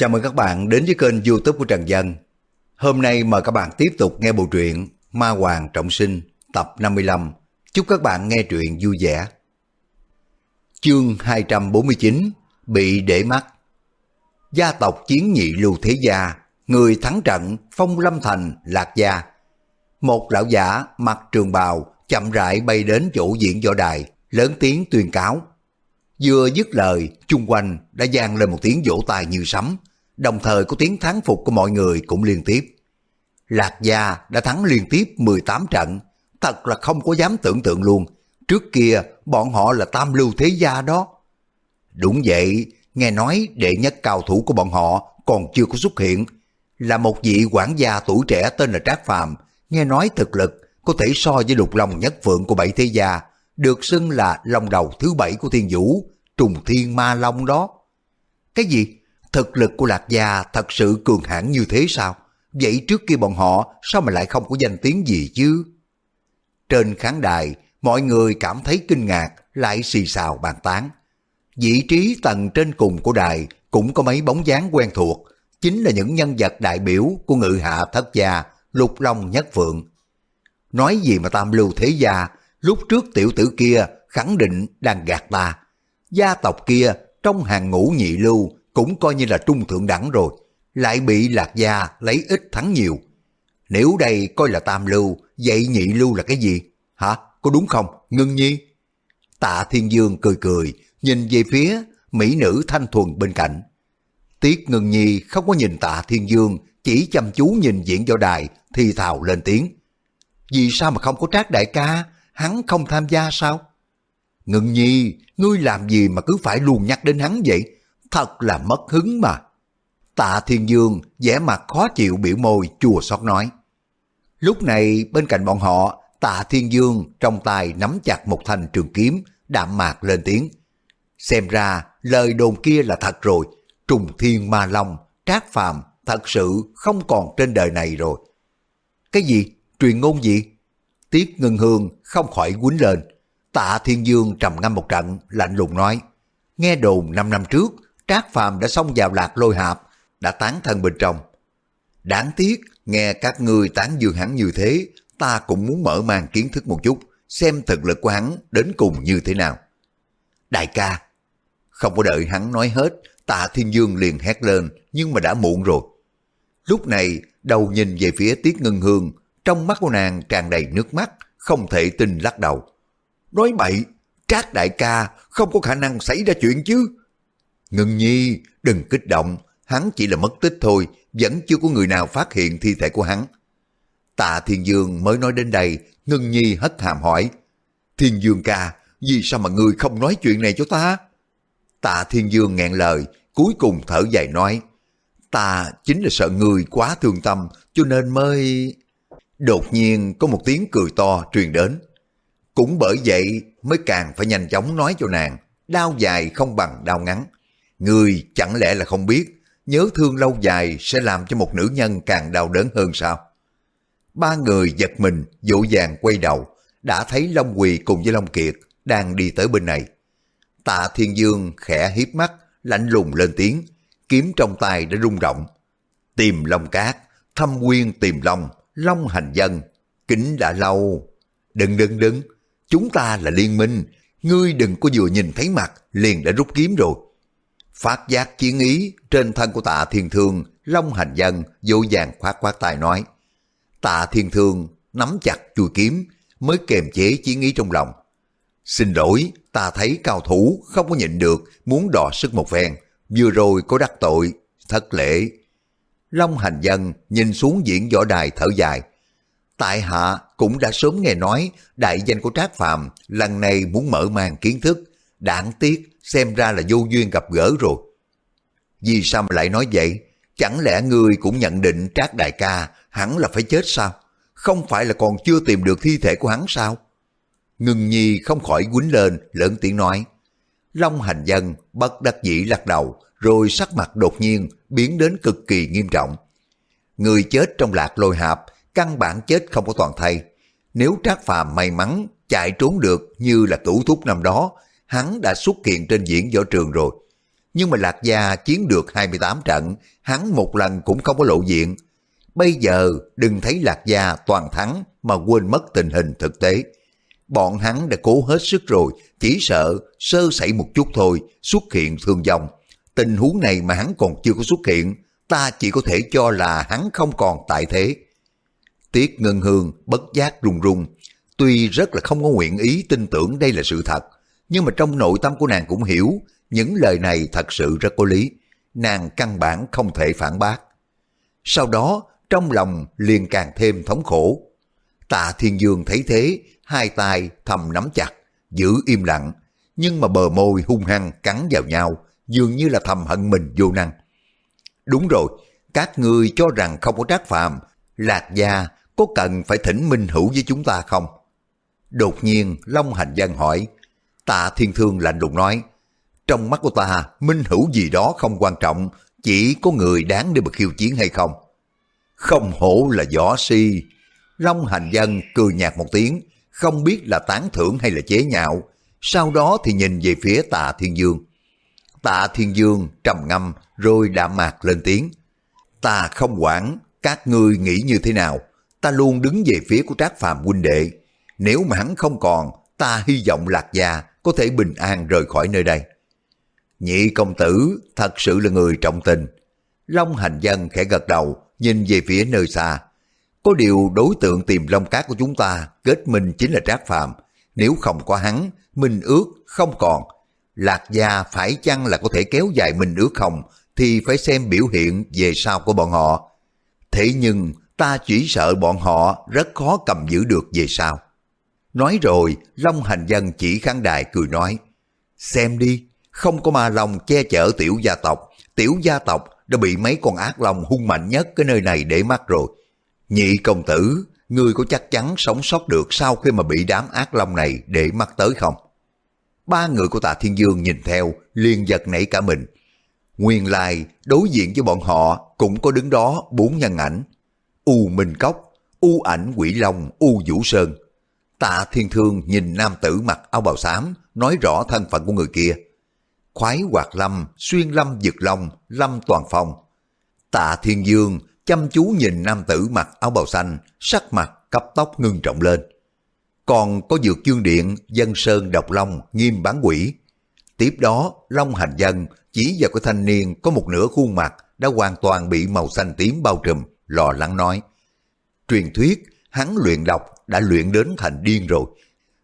Chào mừng các bạn đến với kênh youtube của Trần Dân. Hôm nay mời các bạn tiếp tục nghe bộ truyện Ma Hoàng Trọng Sinh tập 55. Chúc các bạn nghe truyện vui vẻ. Chương 249 Bị để mắt Gia tộc Chiến Nhị Lưu Thế Gia Người thắng trận Phong Lâm Thành Lạc Gia Một lão giả mặc trường bào chậm rãi bay đến chỗ diễn võ đài lớn tiếng tuyên cáo Vừa dứt lời, chung quanh đã gian lên một tiếng vỗ tay như sấm, đồng thời có tiếng thắng phục của mọi người cũng liên tiếp. Lạc Gia đã thắng liên tiếp 18 trận, thật là không có dám tưởng tượng luôn. Trước kia bọn họ là tam lưu thế gia đó. Đúng vậy, nghe nói đệ nhất cao thủ của bọn họ còn chưa có xuất hiện. Là một vị quản gia tuổi trẻ tên là Trác Phàm nghe nói thực lực có thể so với lục long nhất phượng của bảy thế gia, được xưng là long đầu thứ bảy của thiên vũ, trùng thiên ma long đó. Cái gì? Thực lực của Lạc Gia thật sự cường hãn như thế sao? Vậy trước kia bọn họ sao mà lại không có danh tiếng gì chứ? Trên khán đài, mọi người cảm thấy kinh ngạc, lại xì xào bàn tán. Vị trí tầng trên cùng của đài cũng có mấy bóng dáng quen thuộc, chính là những nhân vật đại biểu của ngự hạ thất gia, lục long nhất phượng. Nói gì mà tam lưu thế gia, lúc trước tiểu tử kia khẳng định đang gạt ta. Gia tộc kia trong hàng ngũ nhị lưu cũng coi như là trung thượng đẳng rồi, lại bị lạc gia lấy ít thắng nhiều. Nếu đây coi là tam lưu, vậy nhị lưu là cái gì? Hả? Có đúng không? Ngân nhi? Tạ Thiên Dương cười cười, nhìn về phía mỹ nữ thanh thuần bên cạnh. Tiết Ngân Nhi không có nhìn tạ Thiên Dương, chỉ chăm chú nhìn diễn võ đài, thì thào lên tiếng. Vì sao mà không có trác đại ca, hắn không tham gia sao? Ngân Nhi, ngươi làm gì mà cứ phải luôn nhắc đến hắn vậy? Thật là mất hứng mà. Tạ Thiên Dương vẻ mặt khó chịu biểu môi chùa xót nói. Lúc này bên cạnh bọn họ, Tạ Thiên Dương trong tay nắm chặt một thanh trường kiếm, đạm mạc lên tiếng. Xem ra lời đồn kia là thật rồi, trùng thiên ma long, trác phàm thật sự không còn trên đời này rồi. Cái gì? Truyền ngôn gì? Tiết Ngân Hương không khỏi quýnh lên. Tạ Thiên Dương trầm ngâm một trận, lạnh lùng nói. Nghe đồn 5 năm trước, Trác Phàm đã xông vào lạc lôi hạp, đã tán thân bên trong. Đáng tiếc, nghe các người tán dương hắn như thế, ta cũng muốn mở mang kiến thức một chút, xem thực lực của hắn đến cùng như thế nào. Đại ca, không có đợi hắn nói hết, tạ thiên dương liền hét lên, nhưng mà đã muộn rồi. Lúc này, đầu nhìn về phía Tiết Ngân Hương, trong mắt của nàng tràn đầy nước mắt, không thể tin lắc đầu. Nói bậy, Trác đại ca không có khả năng xảy ra chuyện chứ. Ngân nhi, đừng kích động, hắn chỉ là mất tích thôi, vẫn chưa có người nào phát hiện thi thể của hắn. Tạ Thiên Dương mới nói đến đây, Ngân nhi hất hàm hỏi. Thiên Dương ca, vì sao mà người không nói chuyện này cho ta? Tạ Thiên Dương nghẹn lời, cuối cùng thở dài nói. Ta chính là sợ người quá thương tâm, cho nên mới... Đột nhiên có một tiếng cười to truyền đến. Cũng bởi vậy mới càng phải nhanh chóng nói cho nàng, đau dài không bằng đau ngắn. Người chẳng lẽ là không biết, nhớ thương lâu dài sẽ làm cho một nữ nhân càng đau đớn hơn sao? Ba người giật mình, dỗ dàng quay đầu, đã thấy Long Quỳ cùng với Long Kiệt đang đi tới bên này. Tạ Thiên Dương khẽ hiếp mắt, lạnh lùng lên tiếng, kiếm trong tay đã rung động. Tìm Long Cát, thâm quyên tìm Long, Long hành dân, kính đã lâu. Đừng đừng đừng, chúng ta là liên minh, ngươi đừng có vừa nhìn thấy mặt liền đã rút kiếm rồi. Phát giác chiến ý trên thân của tạ thiên thương, Long hành dân vô vàng khoát khoát tài nói. Tạ thiên thương nắm chặt chuôi kiếm mới kềm chế chiến ý trong lòng. Xin lỗi, ta thấy cao thủ không có nhịn được, muốn đọ sức một phen, vừa rồi có đắc tội, thất lễ. Long hành dân nhìn xuống diễn võ đài thở dài. Tại hạ cũng đã sớm nghe nói đại danh của Trác Phàm lần này muốn mở mang kiến thức, đáng tiếc xem ra là vô duyên gặp gỡ rồi. Vì sao mà lại nói vậy? Chẳng lẽ ngươi cũng nhận định Trác Đại ca hắn là phải chết sao? Không phải là còn chưa tìm được thi thể của hắn sao? Ngưng nhi không khỏi quýnh lên, lớn tiếng nói. Long hành dân bất đắc dĩ lắc đầu, rồi sắc mặt đột nhiên biến đến cực kỳ nghiêm trọng. Người chết trong lạc lôi hạp, căn bản chết không có toàn thay. Nếu Trác Phàm may mắn chạy trốn được như là tủ thúc năm đó, hắn đã xuất hiện trên diễn võ trường rồi. Nhưng mà Lạc Gia chiến được 28 trận, hắn một lần cũng không có lộ diện. Bây giờ đừng thấy Lạc Gia toàn thắng mà quên mất tình hình thực tế. Bọn hắn đã cố hết sức rồi, chỉ sợ sơ sẩy một chút thôi, xuất hiện thương vong. Tình huống này mà hắn còn chưa có xuất hiện, ta chỉ có thể cho là hắn không còn tại thế. Tiết Ngân Hương bất giác run run, tuy rất là không có nguyện ý tin tưởng đây là sự thật, nhưng mà trong nội tâm của nàng cũng hiểu, những lời này thật sự rất có lý, nàng căn bản không thể phản bác. Sau đó, trong lòng liền càng thêm thống khổ. Tạ Thiên Dương thấy thế, hai tay thầm nắm chặt, giữ im lặng, nhưng mà bờ môi hung hăng cắn vào nhau, dường như là thầm hận mình vô năng. Đúng rồi, các ngươi cho rằng không có trác phàm, lạc gia có cần phải thỉnh minh hữu với chúng ta không? Đột nhiên Long Hành Dân hỏi, tạ thiên thương lạnh lùng nói, trong mắt của ta, minh hữu gì đó không quan trọng, chỉ có người đáng để mà khiêu chiến hay không. Không hổ là võ si. Long Hành Dân cười nhạt một tiếng, không biết là tán thưởng hay là chế nhạo. Sau đó thì nhìn về phía tạ Thiên Dương. Tạ Thiên Dương trầm ngâm rồi đạm mạc lên tiếng. Ta không quản các ngươi nghĩ như thế nào, ta luôn đứng về phía của Trác Phàm huynh đệ. Nếu mà hắn không còn, ta hy vọng Lạc Gia có thể bình an rời khỏi nơi đây. Nhị công tử thật sự là người trọng tình. Long hành dân khẽ gật đầu, nhìn về phía nơi xa. Có điều đối tượng tìm long cát của chúng ta kết minh chính là Trác phạm. Nếu không có hắn, minh ước không còn. Lạc gia phải chăng là có thể kéo dài minh ước không thì phải xem biểu hiện về sau của bọn họ. Thế nhưng ta chỉ sợ bọn họ rất khó cầm giữ được về sau. Nói rồi, Long Hành Dân chỉ khán đài cười nói, xem đi, không có ma long che chở tiểu gia tộc, tiểu gia tộc đã bị mấy con ác long hung mạnh nhất cái nơi này để mắt rồi. Nhị công tử, ngươi có chắc chắn sống sót được sau khi mà bị đám ác long này để mắt tới không? Ba người của tạ Thiên Dương nhìn theo, liền giật nảy cả mình. Nguyên lai, đối diện với bọn họ cũng có đứng đó bốn nhân ảnh. U Minh Cốc, U Ảnh Quỷ Long, U Vũ Sơn. Tạ Thiên Thương nhìn nam tử mặc áo bào xám, nói rõ thân phận của người kia. Khoái Hoạt Lâm, Xuyên Lâm Dực Long, Lâm Toàn Phong. Tạ Thiên Dương chăm chú nhìn nam tử mặc áo bào xanh, sắc mặt cấp tóc ngưng trọng lên. Còn có dược chương điện, dân sơn độc long, nghiêm bán quỷ. Tiếp đó, Long Hành Dân chỉ vào cái thanh niên có một nửa khuôn mặt đã hoàn toàn bị màu xanh tím bao trùm, lò lắng nói. Truyền thuyết, hắn luyện độc đã luyện đến thành điên rồi.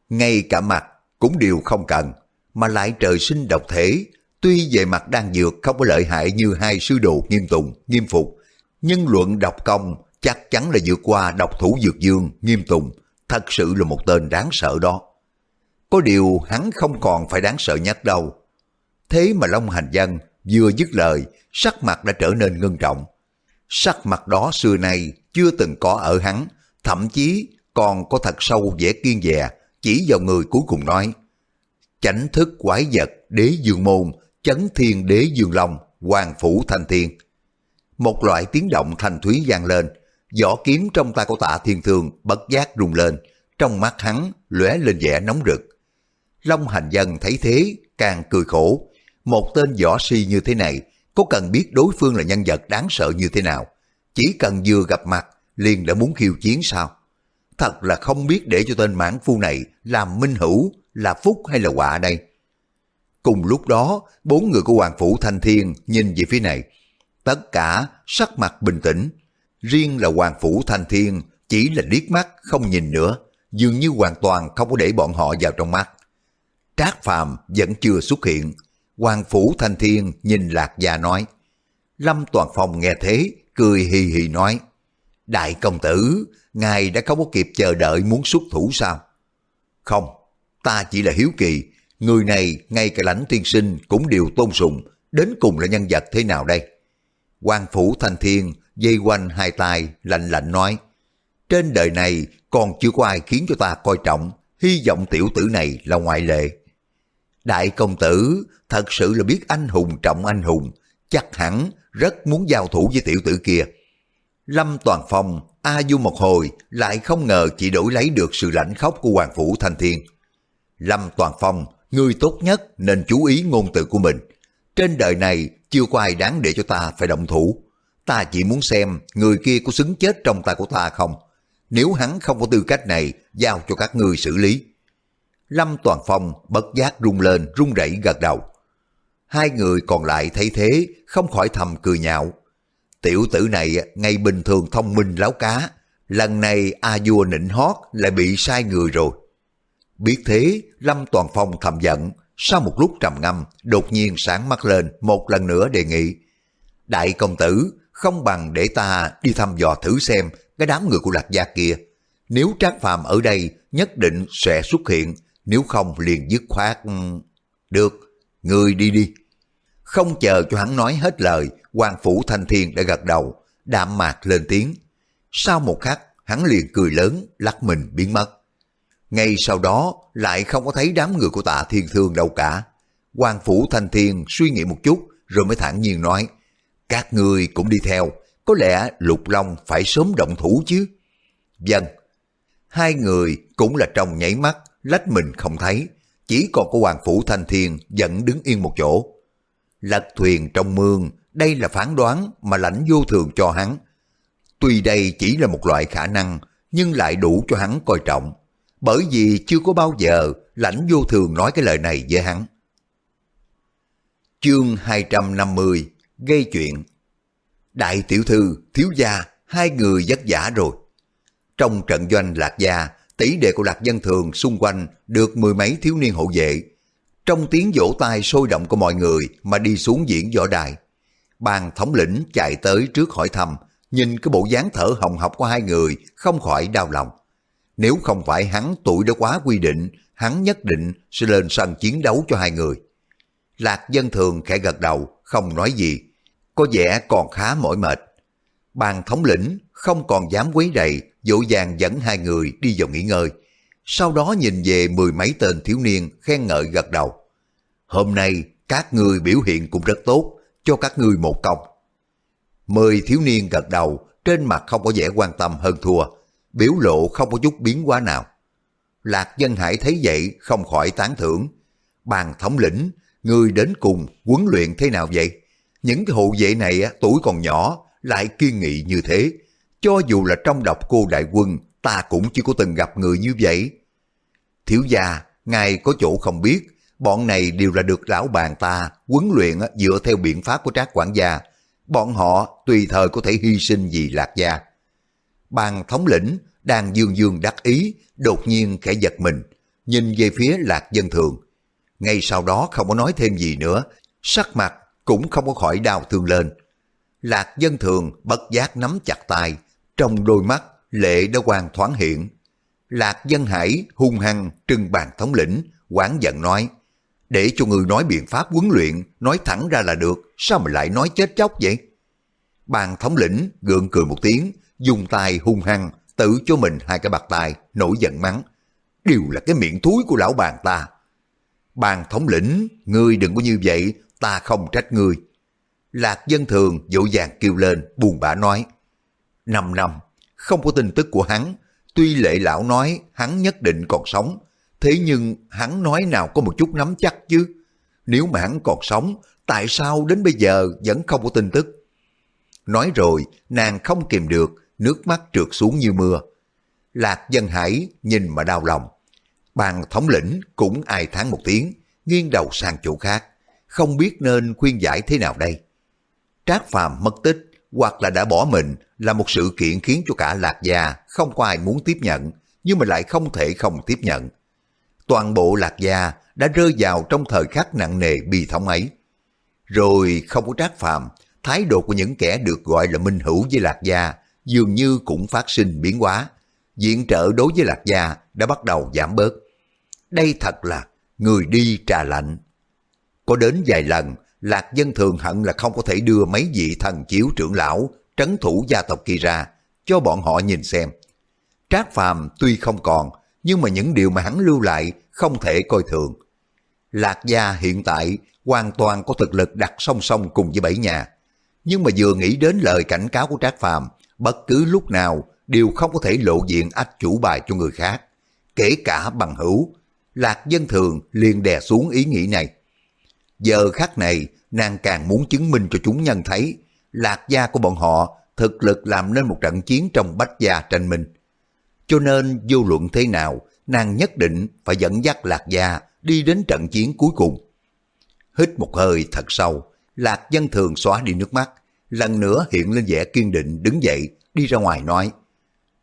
Ngay cả mặt cũng đều không cần, mà lại trời sinh độc thể. Tuy về mặt đang dược không có lợi hại như hai sư đồ nghiêm tùng, nghiêm phục, nhưng luận độc công chắc chắn là vượt qua độc thủ dược dương, nghiêm tùng, thật sự là một tên đáng sợ đó. Có điều hắn không còn phải đáng sợ nhất đâu. Thế mà Long Hành Dân vừa dứt lời, sắc mặt đã trở nên ngưng trọng. Sắc mặt đó xưa nay chưa từng có ở hắn, thậm chí còn có thật sâu vẻ kiên dè, chỉ vào người cuối cùng nói. Chánh thức quái vật, đế dương môn, chấn thiên đế dương long, hoàng phủ thanh thiên. Một loại tiếng động thanh thúy vang lên, vỏ kiếm trong tay của tạ thiên thương bất giác rung lên, trong mắt hắn lóe lên vẻ nóng rực. Long hành dân thấy thế, càng cười khổ. Một tên võ si như thế này, có cần biết đối phương là nhân vật đáng sợ như thế nào? Chỉ cần vừa gặp mặt, liền đã muốn khiêu chiến sao? Thật là không biết để cho tên mãn phu này làm minh hữu là phúc hay là họa đây. Cùng lúc đó, bốn người của Hoàng Phủ Thanh Thiên nhìn về phía này. Tất cả sắc mặt bình tĩnh. Riêng là Hoàng Phủ Thanh Thiên chỉ là liếc mắt không nhìn nữa, dường như hoàn toàn không có để bọn họ vào trong mắt. Trác Phàm vẫn chưa xuất hiện. Hoàng Phủ Thanh Thiên nhìn Lạc Gia nói. Lâm Toàn Phong nghe thế, cười hì hì nói. Đại công tử, ngài đã không có kịp chờ đợi muốn xuất thủ sao? Không, ta chỉ là hiếu kỳ, người này ngay cả lãnh tiên sinh cũng đều tôn sùng, đến cùng là nhân vật thế nào đây? quan phủ thanh thiên dây quanh hai tay lạnh lạnh nói, trên đời này còn chưa có ai khiến cho ta coi trọng, hy vọng tiểu tử này là ngoại lệ. Đại công tử thật sự là biết anh hùng trọng anh hùng, chắc hẳn rất muốn giao thủ với tiểu tử kia. Lâm Toàn Phong, A Du một hồi lại không ngờ chỉ đổi lấy được sự lãnh khóc của Hoàng Phủ Thanh Thiên. Lâm Toàn Phong, người tốt nhất nên chú ý ngôn từ của mình. Trên đời này chưa có ai đáng để cho ta phải động thủ. Ta chỉ muốn xem người kia có xứng chết trong tay của ta không. Nếu hắn không có tư cách này, giao cho các ngươi xử lý. Lâm Toàn Phong bất giác rung lên, rung rẩy gật đầu. Hai người còn lại thấy thế, không khỏi thầm cười nhạo. Tiểu tử này ngày bình thường thông minh láo cá, lần này A vua nịnh hót lại bị sai người rồi. Biết thế, Lâm Toàn Phong thầm giận, sau một lúc trầm ngâm, đột nhiên sáng mắt lên một lần nữa đề nghị. Đại công tử, không bằng để ta đi thăm dò thử xem cái đám người của Lạc Gia kia. Nếu Trác Phàm ở đây nhất định sẽ xuất hiện, nếu không liền dứt khoát... Được, người đi đi. Không chờ cho hắn nói hết lời, quan phủ thanh thiên đã gật đầu, đạm mạc lên tiếng. Sau một khắc, hắn liền cười lớn, lắc mình biến mất. Ngay sau đó lại không có thấy đám người của tạ thiên thương đâu cả. quan phủ thanh thiên suy nghĩ một chút rồi mới thản nhiên nói, các người cũng đi theo, có lẽ lục long phải sớm động thủ chứ. Dân, vâng. hai người cũng là trong nháy mắt, lách mình không thấy, chỉ còn có hoàng phủ thanh thiên vẫn đứng yên một chỗ. Lật thuyền trong mương, đây là phán đoán mà lãnh vô thường cho hắn. Tuy đây chỉ là một loại khả năng, nhưng lại đủ cho hắn coi trọng bởi vì chưa có bao giờ lãnh vô thường nói cái lời này với hắn. Chương 250 Gây chuyện Đại tiểu thư, thiếu gia, hai người vất giả rồi. Trong trận doanh lạc gia, tỷ đệ của lạc dân thường xung quanh được mười mấy thiếu niên hộ vệ. Trong tiếng vỗ tay sôi động của mọi người mà đi xuống diễn võ đài. Bàn thống lĩnh chạy tới trước hỏi thăm, nhìn cái bộ dáng thở hồng học của hai người không khỏi đau lòng. Nếu không phải hắn tuổi đã quá quy định, hắn nhất định sẽ lên sân chiến đấu cho hai người. Lạc dân thường khẽ gật đầu, không nói gì, có vẻ còn khá mỏi mệt. Bàn thống lĩnh không còn dám quấy rầy, dỗ dàng dẫn hai người đi vào nghỉ ngơi. Sau đó nhìn về mười mấy tên thiếu niên khen ngợi gật đầu. Hôm nay các người biểu hiện cũng rất tốt, cho các người một công. Mười thiếu niên gật đầu, trên mặt không có vẻ quan tâm hơn thua, biểu lộ không có chút biến hóa nào. Lạc Dân Hải thấy vậy không khỏi tán thưởng. Bàn thống lĩnh, người đến cùng huấn luyện thế nào vậy? Những cái hộ vệ này tuổi còn nhỏ, lại kiên nghị như thế. Cho dù là trong độc cô đại quân, ta cũng chưa có từng gặp người như vậy. Thiếu gia, ngài có chỗ không biết, bọn này đều là được lão bàn ta huấn luyện dựa theo biện pháp của trác quản gia. Bọn họ tùy thời có thể hy sinh vì lạc gia. Bàn thống lĩnh đang dương dương đắc ý, đột nhiên khẽ giật mình, nhìn về phía lạc dân thường. Ngay sau đó không có nói thêm gì nữa, sắc mặt cũng không có khỏi đau thương lên. Lạc dân thường bất giác nắm chặt tay, trong đôi mắt lệ đã hoàn thoáng hiện. Lạc dân hải hung hăng trưng bàn thống lĩnh, quán giận nói, để cho người nói biện pháp huấn luyện, nói thẳng ra là được, sao mà lại nói chết chóc vậy? Bàn thống lĩnh gượng cười một tiếng, dùng tay hung hăng, tự cho mình hai cái bạc tay, nổi giận mắng. Đều là cái miệng thúi của lão bàn ta. Bàn thống lĩnh, ngươi đừng có như vậy, ta không trách ngươi. Lạc dân thường dỗ dàng kêu lên, buồn bã nói. Năm năm, không có tin tức của hắn, tuy lệ lão nói hắn nhất định còn sống, thế nhưng hắn nói nào có một chút nắm chắc chứ. Nếu mà hắn còn sống, tại sao đến bây giờ vẫn không có tin tức? Nói rồi, nàng không kìm được, nước mắt trượt xuống như mưa. Lạc dân hải nhìn mà đau lòng. Bàn thống lĩnh cũng ai thán một tiếng, nghiêng đầu sang chỗ khác, không biết nên khuyên giải thế nào đây. Trác phàm mất tích hoặc là đã bỏ mình là một sự kiện khiến cho cả lạc gia không có ai muốn tiếp nhận, nhưng mà lại không thể không tiếp nhận. Toàn bộ lạc gia đã rơi vào trong thời khắc nặng nề bi thống ấy. Rồi không có trác phàm, thái độ của những kẻ được gọi là minh hữu với lạc gia dường như cũng phát sinh biến hóa. Diện trợ đối với Lạc Gia đã bắt đầu giảm bớt. Đây thật là người đi trà lạnh. Có đến vài lần, Lạc Dân thường hận là không có thể đưa mấy vị thần chiếu trưởng lão trấn thủ gia tộc kia ra, cho bọn họ nhìn xem. Trác Phàm tuy không còn, nhưng mà những điều mà hắn lưu lại không thể coi thường. Lạc Gia hiện tại hoàn toàn có thực lực đặt song song cùng với bảy nhà. Nhưng mà vừa nghĩ đến lời cảnh cáo của Trác Phàm bất cứ lúc nào đều không có thể lộ diện ách chủ bài cho người khác, kể cả bằng hữu. Lạc dân thường liền đè xuống ý nghĩ này. Giờ khắc này, nàng càng muốn chứng minh cho chúng nhân thấy, lạc gia của bọn họ thực lực làm nên một trận chiến trong bách gia tranh minh. Cho nên vô luận thế nào, nàng nhất định phải dẫn dắt lạc gia đi đến trận chiến cuối cùng. Hít một hơi thật sâu, lạc dân thường xóa đi nước mắt, lần nữa hiện lên vẻ kiên định đứng dậy, đi ra ngoài nói,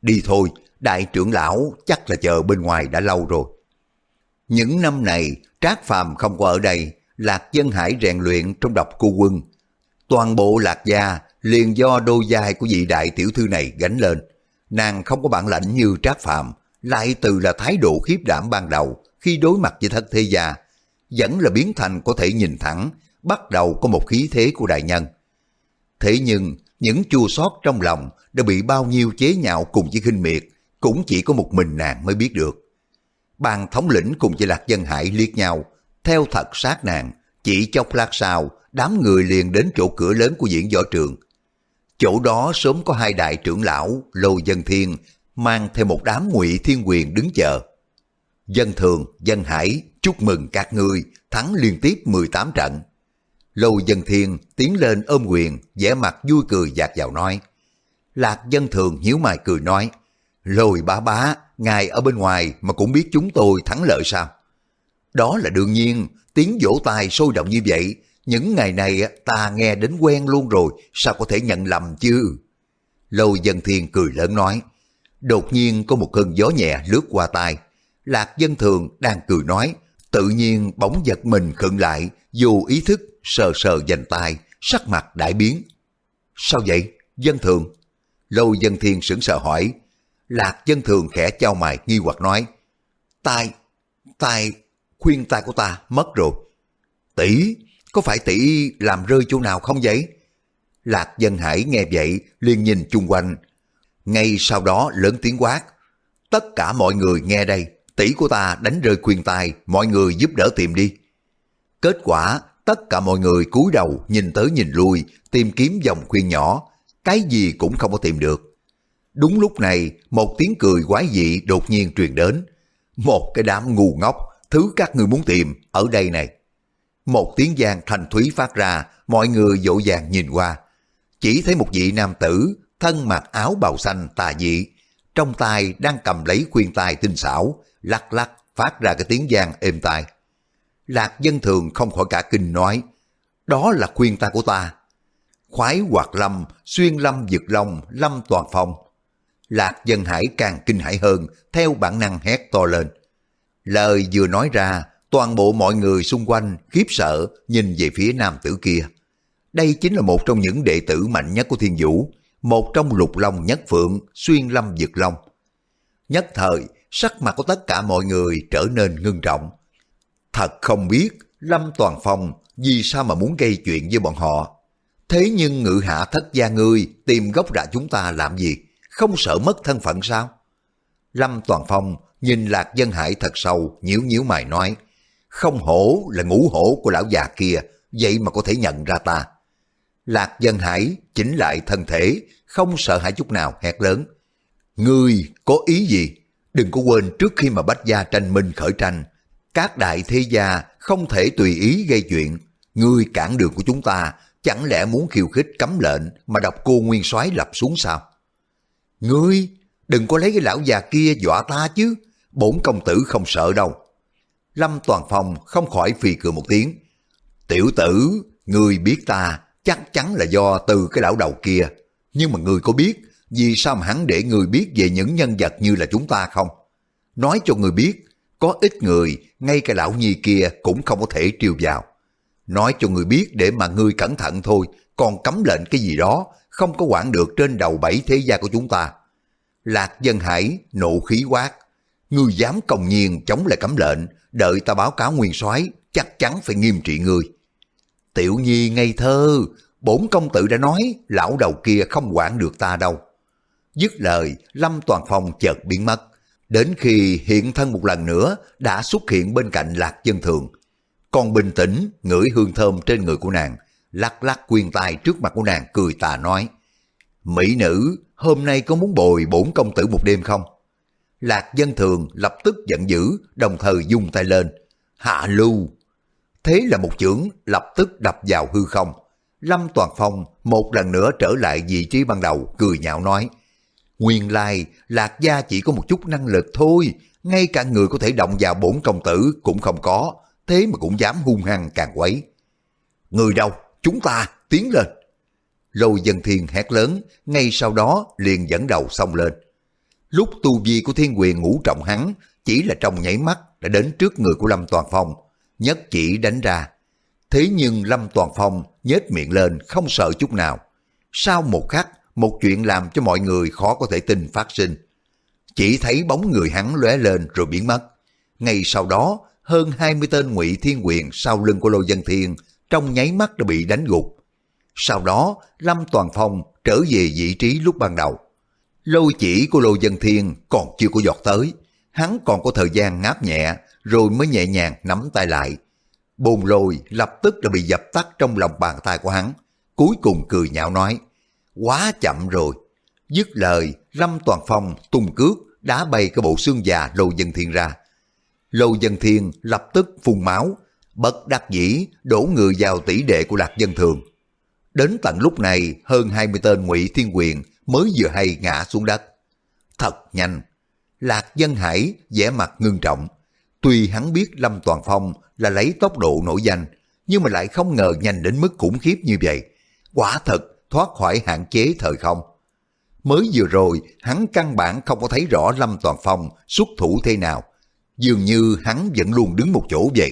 đi thôi, đại trưởng lão chắc là chờ bên ngoài đã lâu rồi. Những năm này, Trác Phàm không có ở đây, Lạc Dân Hải rèn luyện trong độc cô quân. Toàn bộ Lạc Gia liền do đôi vai của vị đại tiểu thư này gánh lên. Nàng không có bản lãnh như Trác Phạm, lại từ là thái độ khiếp đảm ban đầu khi đối mặt với thất thế gia, vẫn là biến thành có thể nhìn thẳng, bắt đầu có một khí thế của đại nhân. Thế nhưng, những chua sót trong lòng đã bị bao nhiêu chế nhạo cùng với khinh miệt, cũng chỉ có một mình nàng mới biết được. Bàn thống lĩnh cùng với Lạc Dân Hải liếc nhau, theo thật sát nàng, chỉ chốc lát sau, đám người liền đến chỗ cửa lớn của diễn võ trường. Chỗ đó sớm có hai đại trưởng lão, Lô Dân Thiên, mang theo một đám ngụy thiên quyền đứng chờ. Dân thường, dân hải, chúc mừng các ngươi, thắng liên tiếp 18 trận. Lô Dân Thiên tiến lên ôm quyền, vẻ mặt vui cười dạt vào nói. Lạc Dân Thường hiếu mài cười nói, Lôi bá bá, ngài ở bên ngoài mà cũng biết chúng tôi thắng lợi sao? Đó là đương nhiên, tiếng vỗ tay sôi động như vậy, những ngày này ta nghe đến quen luôn rồi, sao có thể nhận lầm chứ? lâu dân thiên cười lớn nói, đột nhiên có một cơn gió nhẹ lướt qua tai. Lạc dân thường đang cười nói, tự nhiên bóng giật mình khựng lại, dù ý thức sờ sờ dành tai sắc mặt đại biến. Sao vậy, dân thường? lâu dân thiên sững sờ hỏi, Lạc dân thường khẽ trao mày nghi hoặc nói, tai, tai, khuyên tai của ta mất rồi. Tỷ, có phải tỷ làm rơi chỗ nào không vậy? Lạc dân hải nghe vậy liền nhìn chung quanh. Ngay sau đó lớn tiếng quát. Tất cả mọi người nghe đây, tỷ của ta đánh rơi khuyên tài, mọi người giúp đỡ tìm đi. Kết quả, tất cả mọi người cúi đầu nhìn tới nhìn lui, tìm kiếm dòng khuyên nhỏ, cái gì cũng không có tìm được. Đúng lúc này, một tiếng cười quái dị đột nhiên truyền đến. Một cái đám ngu ngốc, thứ các người muốn tìm, ở đây này. Một tiếng giang thành thúy phát ra, mọi người dỗ dàng nhìn qua. Chỉ thấy một vị nam tử, thân mặc áo bào xanh tà dị, trong tay đang cầm lấy khuyên tai tinh xảo, lắc lắc phát ra cái tiếng giang êm tai. Lạc dân thường không khỏi cả kinh nói, đó là khuyên tai của ta. Khoái hoạt lâm, xuyên lâm dực long, lâm toàn phong. Lạc dân hải càng kinh hãi hơn, theo bản năng hét to lên. Lời vừa nói ra, toàn bộ mọi người xung quanh khiếp sợ nhìn về phía nam tử kia. Đây chính là một trong những đệ tử mạnh nhất của thiên vũ, một trong lục long nhất phượng, xuyên lâm dực long. Nhất thời, sắc mặt của tất cả mọi người trở nên ngưng trọng. Thật không biết Lâm Toàn Phong vì sao mà muốn gây chuyện với bọn họ. Thế nhưng ngự hạ thất gia ngươi tìm gốc rạ chúng ta làm gì? không sợ mất thân phận sao? Lâm Toàn Phong nhìn Lạc Dân Hải thật sâu, nhíu nhíu mày nói, không hổ là ngũ hổ của lão già kia, vậy mà có thể nhận ra ta. Lạc Dân Hải chỉnh lại thân thể, không sợ hãi chút nào hét lớn. Ngươi có ý gì? Đừng có quên trước khi mà Bách Gia tranh minh khởi tranh, các đại thế gia không thể tùy ý gây chuyện. Ngươi cản đường của chúng ta, chẳng lẽ muốn khiêu khích cấm lệnh mà đọc cô nguyên soái lập xuống sao? Ngươi, đừng có lấy cái lão già kia dọa ta chứ, bổn công tử không sợ đâu. Lâm Toàn Phong không khỏi phì cười một tiếng. Tiểu tử, ngươi biết ta chắc chắn là do từ cái lão đầu kia. Nhưng mà ngươi có biết vì sao mà hắn để người biết về những nhân vật như là chúng ta không? Nói cho người biết, có ít người, ngay cái lão nhi kia cũng không có thể triều vào. Nói cho người biết để mà ngươi cẩn thận thôi, còn cấm lệnh cái gì đó, không có quản được trên đầu bảy thế gia của chúng ta. Lạc dân hải nộ khí quát, ngươi dám công nhiên chống lại cấm lệnh, đợi ta báo cáo nguyên soái chắc chắn phải nghiêm trị ngươi. Tiểu nhi ngây thơ, bổn công tử đã nói lão đầu kia không quản được ta đâu. Dứt lời, Lâm Toàn Phong chợt biến mất. Đến khi hiện thân một lần nữa đã xuất hiện bên cạnh Lạc Dân Thường. Còn bình tĩnh, ngửi hương thơm trên người của nàng, lắc lắc quyên tai trước mặt của nàng cười tà nói, Mỹ nữ, hôm nay có muốn bồi bổn công tử một đêm không? Lạc dân thường lập tức giận dữ, đồng thời dung tay lên. Hạ lưu! Thế là một chưởng lập tức đập vào hư không. Lâm Toàn Phong một lần nữa trở lại vị trí ban đầu, cười nhạo nói. Nguyên lai, Lạc Gia chỉ có một chút năng lực thôi, ngay cả người có thể động vào bổn công tử cũng không có, thế mà cũng dám hung hăng càng quấy. Người đâu? Chúng ta, tiến lên. Lôi dân thiên hét lớn, ngay sau đó liền dẫn đầu xông lên. Lúc tu vi của thiên quyền ngũ trọng hắn, chỉ là trong nháy mắt đã đến trước người của Lâm Toàn Phong, nhất chỉ đánh ra. Thế nhưng Lâm Toàn Phong nhếch miệng lên không sợ chút nào. Sau một khắc, một chuyện làm cho mọi người khó có thể tin phát sinh. Chỉ thấy bóng người hắn lóe lên rồi biến mất. Ngay sau đó, hơn 20 tên ngụy thiên quyền sau lưng của Lô Dân Thiên trong nháy mắt đã bị đánh gục. Sau đó, Lâm Toàn Phong trở về vị trí lúc ban đầu. Lôi chỉ của Lô Dân Thiên còn chưa có giọt tới. Hắn còn có thời gian ngáp nhẹ rồi mới nhẹ nhàng nắm tay lại. Bồn lôi lập tức đã bị dập tắt trong lòng bàn tay của hắn. Cuối cùng cười nhạo nói, quá chậm rồi. Dứt lời, Lâm Toàn Phong tung cước, đá bay cái bộ xương già Lô Dân Thiên ra. Lô Dân Thiên lập tức phun máu, bất đắc dĩ đổ người vào tỷ đệ của Lạc Dân Thường. Đến tận lúc này, hơn 20 tên ngụy Thiên Quyền mới vừa hay ngã xuống đất. Thật nhanh. Lạc Dân Hải vẻ mặt ngưng trọng. Tuy hắn biết Lâm Toàn Phong là lấy tốc độ nổi danh, nhưng mà lại không ngờ nhanh đến mức khủng khiếp như vậy. Quả thật thoát khỏi hạn chế thời không. Mới vừa rồi, hắn căn bản không có thấy rõ Lâm Toàn Phong xuất thủ thế nào. Dường như hắn vẫn luôn đứng một chỗ vậy.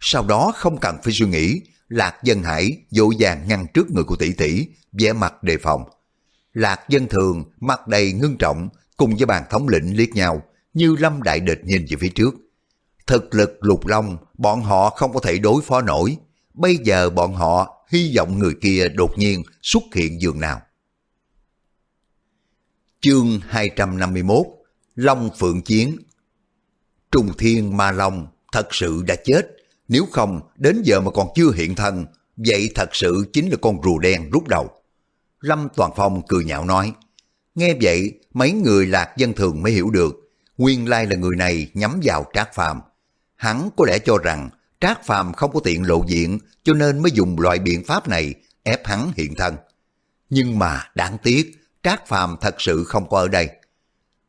Sau đó không cần phải suy nghĩ, Lạc Dân Hải vội vàng ngăn trước người của tỷ tỷ, vẻ mặt đề phòng. Lạc Dân Thường mặt đầy ngưng trọng, cùng với bàn thống lĩnh liếc nhau, như lâm đại địch nhìn về phía trước. Thực lực lục long, bọn họ không có thể đối phó nổi. Bây giờ bọn họ hy vọng người kia đột nhiên xuất hiện giường nào. Chương 251 Long Phượng Chiến Trùng Thiên Ma Long thật sự đã chết, nếu không đến giờ mà còn chưa hiện thân, vậy thật sự chính là con rùa đen rút đầu. Lâm Toàn Phong cười nhạo nói, nghe vậy mấy người lạc dân thường mới hiểu được, nguyên lai là người này nhắm vào Trác Phàm. Hắn có lẽ cho rằng Trác Phàm không có tiện lộ diện cho nên mới dùng loại biện pháp này ép hắn hiện thân. Nhưng mà đáng tiếc, Trác Phàm thật sự không có ở đây.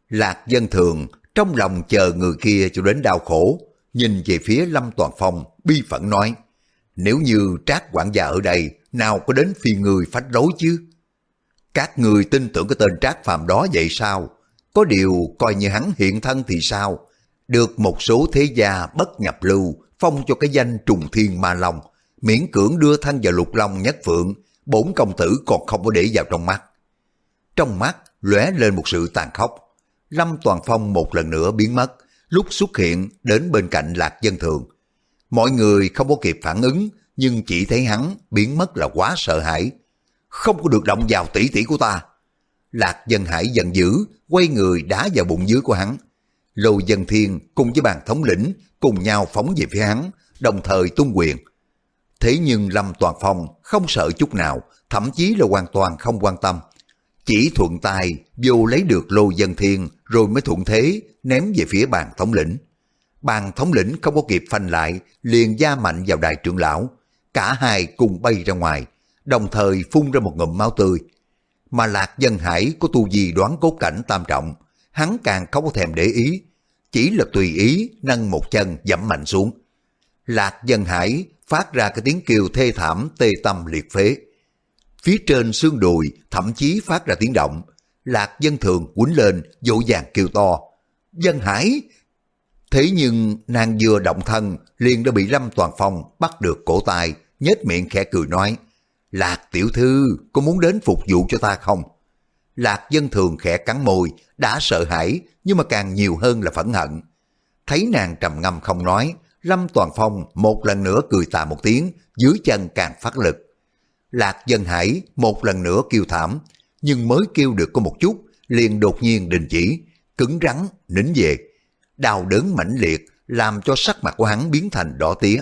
Lạc dân thường trong lòng chờ người kia cho đến đau khổ, nhìn về phía Lâm Toàn Phong, bi phẫn nói, nếu như Trác quản gia ở đây, nào có đến phiền người phách rối chứ? Các người tin tưởng cái tên Trác Phàm đó vậy sao? Có điều coi như hắn hiện thân thì sao? Được một số thế gia bất nhập lưu, phong cho cái danh trùng thiên ma long, miễn cưỡng đưa thân vào lục long nhất phượng, bổn công tử còn không có để vào trong mắt. Trong mắt lóe lên một sự tàn khốc. Lâm Toàn Phong một lần nữa biến mất, lúc xuất hiện đến bên cạnh Lạc Dân Thường. Mọi người không có kịp phản ứng, nhưng chỉ thấy hắn biến mất là quá sợ hãi. Không có được động vào tỷ tỷ của ta. Lạc Dân Hải giận dữ, quay người đá vào bụng dưới của hắn. Lô Dân Thiên cùng với bàn thống lĩnh cùng nhau phóng về phía hắn, đồng thời tung quyền. Thế nhưng Lâm Toàn Phong không sợ chút nào, thậm chí là hoàn toàn không quan tâm. Chỉ thuận tay vô lấy được Lô Dân Thiên rồi mới thuận thế ném về phía bàn thống lĩnh. Bàn thống lĩnh không có kịp phanh lại, liền gia mạnh vào đại trưởng lão. Cả hai cùng bay ra ngoài, đồng thời phun ra một ngụm máu tươi. Mà Lạc Dân Hải có tu gì đoán cốt cảnh tam trọng, hắn càng không có thèm để ý, chỉ là tùy ý nâng một chân dẫm mạnh xuống. Lạc Dân Hải phát ra cái tiếng kêu thê thảm tê tâm liệt phế. Phía trên xương đùi thậm chí phát ra tiếng động. Lạc Dân Thường quýnh lên dỗ dàng kêu to. Dân Hải! Thế nhưng nàng vừa động thân liền đã bị Lâm Toàn Phong bắt được cổ tay, nhếch miệng khẽ cười nói. Lạc tiểu thư, có muốn đến phục vụ cho ta không? Lạc dân thường khẽ cắn môi, đã sợ hãi, nhưng mà càng nhiều hơn là phẫn hận. Thấy nàng trầm ngâm không nói, Lâm Toàn Phong một lần nữa cười tà một tiếng, dưới chân càng phát lực. Lạc dân hải một lần nữa kêu thảm, nhưng mới kêu được có một chút, liền đột nhiên đình chỉ, cứng rắn, nín về. Đau đớn mãnh liệt, làm cho sắc mặt của hắn biến thành đỏ tía.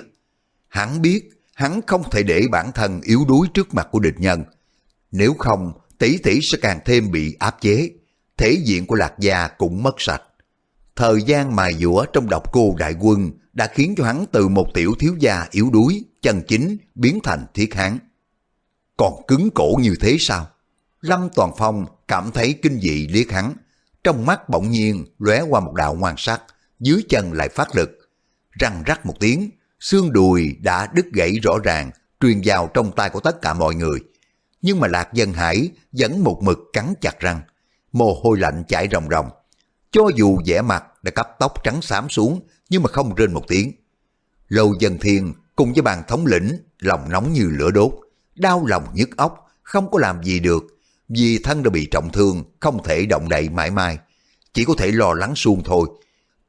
Hắn biết, hắn không thể để bản thân yếu đuối trước mặt của địch nhân. Nếu không, tỷ tỷ sẽ càng thêm bị áp chế, thể diện của lạc gia cũng mất sạch. Thời gian mài dũa trong độc cô đại quân đã khiến cho hắn từ một tiểu thiếu gia yếu đuối, chân chính biến thành thiết hán. Còn cứng cổ như thế sao? Lâm Toàn Phong cảm thấy kinh dị liếc hắn, trong mắt bỗng nhiên lóe qua một đạo ngoan sắc, dưới chân lại phát lực. Răng rắc một tiếng, xương đùi đã đứt gãy rõ ràng, truyền vào trong tay của tất cả mọi người. Nhưng mà Lạc Dân Hải vẫn một mực cắn chặt răng, mồ hôi lạnh chảy ròng ròng. Cho dù vẻ mặt đã cắp tóc trắng xám xuống, nhưng mà không rên một tiếng. Lâu Dân Thiên cùng với bàn thống lĩnh, lòng nóng như lửa đốt, đau lòng nhức óc, không có làm gì được, vì thân đã bị trọng thương, không thể động đậy mãi mãi, chỉ có thể lo lắng suông thôi.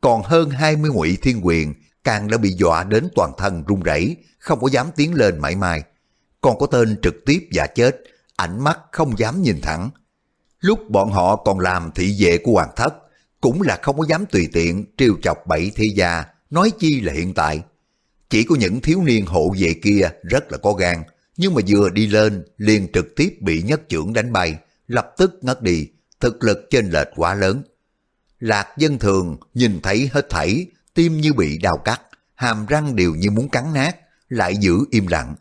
Còn hơn 20 ngụy thiên quyền càng đã bị dọa đến toàn thân run rẩy, không có dám tiến lên mãi mai. Còn có tên trực tiếp giả chết, ảnh mắt không dám nhìn thẳng. Lúc bọn họ còn làm thị vệ của hoàng thất, cũng là không có dám tùy tiện trêu chọc bảy thế gia, nói chi là hiện tại. Chỉ có những thiếu niên hộ vệ kia rất là có gan, nhưng mà vừa đi lên liền trực tiếp bị nhất trưởng đánh bay, lập tức ngất đi, thực lực trên lệch quá lớn. Lạc dân thường nhìn thấy hết thảy, tim như bị đào cắt, hàm răng đều như muốn cắn nát, lại giữ im lặng.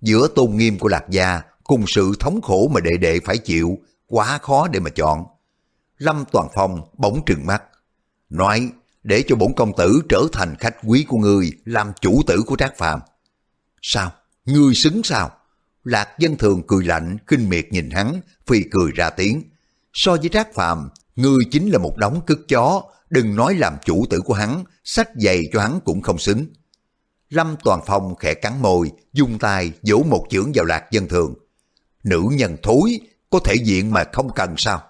Giữa tôn nghiêm của Lạc gia cùng sự thống khổ mà đệ đệ phải chịu, quá khó để mà chọn. Lâm Toàn Phong bỗng trừng mắt, nói để cho bổn công tử trở thành khách quý của ngươi làm chủ tử của Trác Phàm. Sao? Ngươi xứng sao? Lạc dân thường cười lạnh, kinh miệt nhìn hắn, phi cười ra tiếng. So với Trác Phàm, ngươi chính là một đống cứt chó, đừng nói làm chủ tử của hắn, sách giày cho hắn cũng không xứng. Lâm Toàn Phong khẽ cắn môi, dùng tay vỗ một chưởng vào Lạc dân thường. Nữ nhân thối, có thể diện mà không cần sao?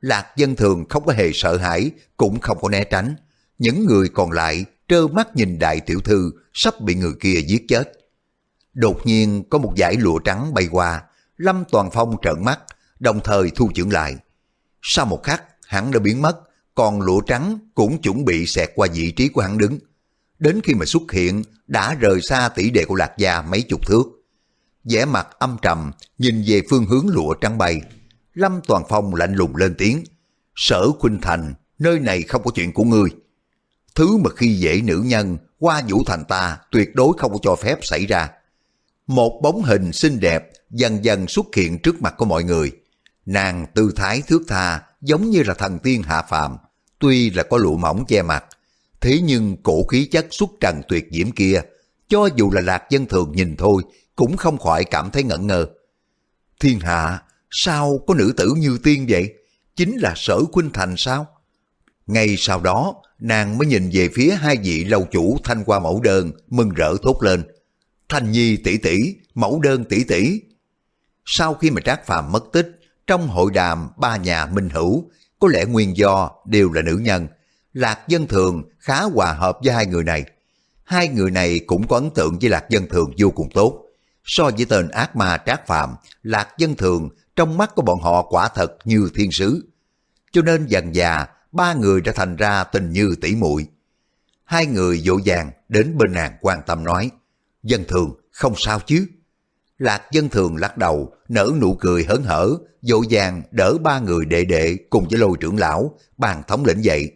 Lạc dân thường không có hề sợ hãi, cũng không có né tránh. Những người còn lại trơ mắt nhìn đại tiểu thư sắp bị người kia giết chết. Đột nhiên có một dải lụa trắng bay qua, Lâm Toàn Phong trợn mắt, đồng thời thu trưởng lại. Sau một khắc, hắn đã biến mất, còn lụa trắng cũng chuẩn bị xẹt qua vị trí của hắn đứng. Đến khi mà xuất hiện, đã rời xa tỷ đệ của Lạc Gia mấy chục thước. vẻ mặt âm trầm, nhìn về phương hướng lụa trắng bay. Lâm Toàn Phong lạnh lùng lên tiếng. Sở Khuynh Thành, nơi này không có chuyện của ngươi. Thứ mà khi dễ nữ nhân, qua vũ thành ta tuyệt đối không có cho phép xảy ra. Một bóng hình xinh đẹp dần dần xuất hiện trước mặt của mọi người. Nàng tư thái thước tha giống như là thần tiên hạ phàm, tuy là có lụa mỏng che mặt, thế nhưng cổ khí chất xuất trần tuyệt diễm kia, cho dù là lạc dân thường nhìn thôi, cũng không khỏi cảm thấy ngẩn ngơ. Thiên hạ, sao có nữ tử như tiên vậy? Chính là sở khuynh thành sao? Ngay sau đó, nàng mới nhìn về phía hai vị lâu chủ thanh qua mẫu đơn, mừng rỡ thốt lên. Thanh Nhi tỷ tỷ, mẫu đơn tỷ tỷ. Sau khi mà Trác Phàm mất tích, trong hội đàm ba nhà minh hữu, có lẽ nguyên do đều là nữ nhân. Lạc Dân Thường khá hòa hợp với hai người này. Hai người này cũng có ấn tượng với Lạc Dân Thường vô cùng tốt. So với tên ác ma Trác Phạm, Lạc Dân Thường trong mắt của bọn họ quả thật như thiên sứ. Cho nên dần già, ba người đã thành ra tình như tỷ muội. Hai người dỗ dàng đến bên nàng quan tâm nói, Dân Thường không sao chứ? Lạc Dân Thường lắc đầu, nở nụ cười hớn hở, dội dàng đỡ ba người đệ đệ cùng với lôi trưởng lão, bàn thống lĩnh dậy.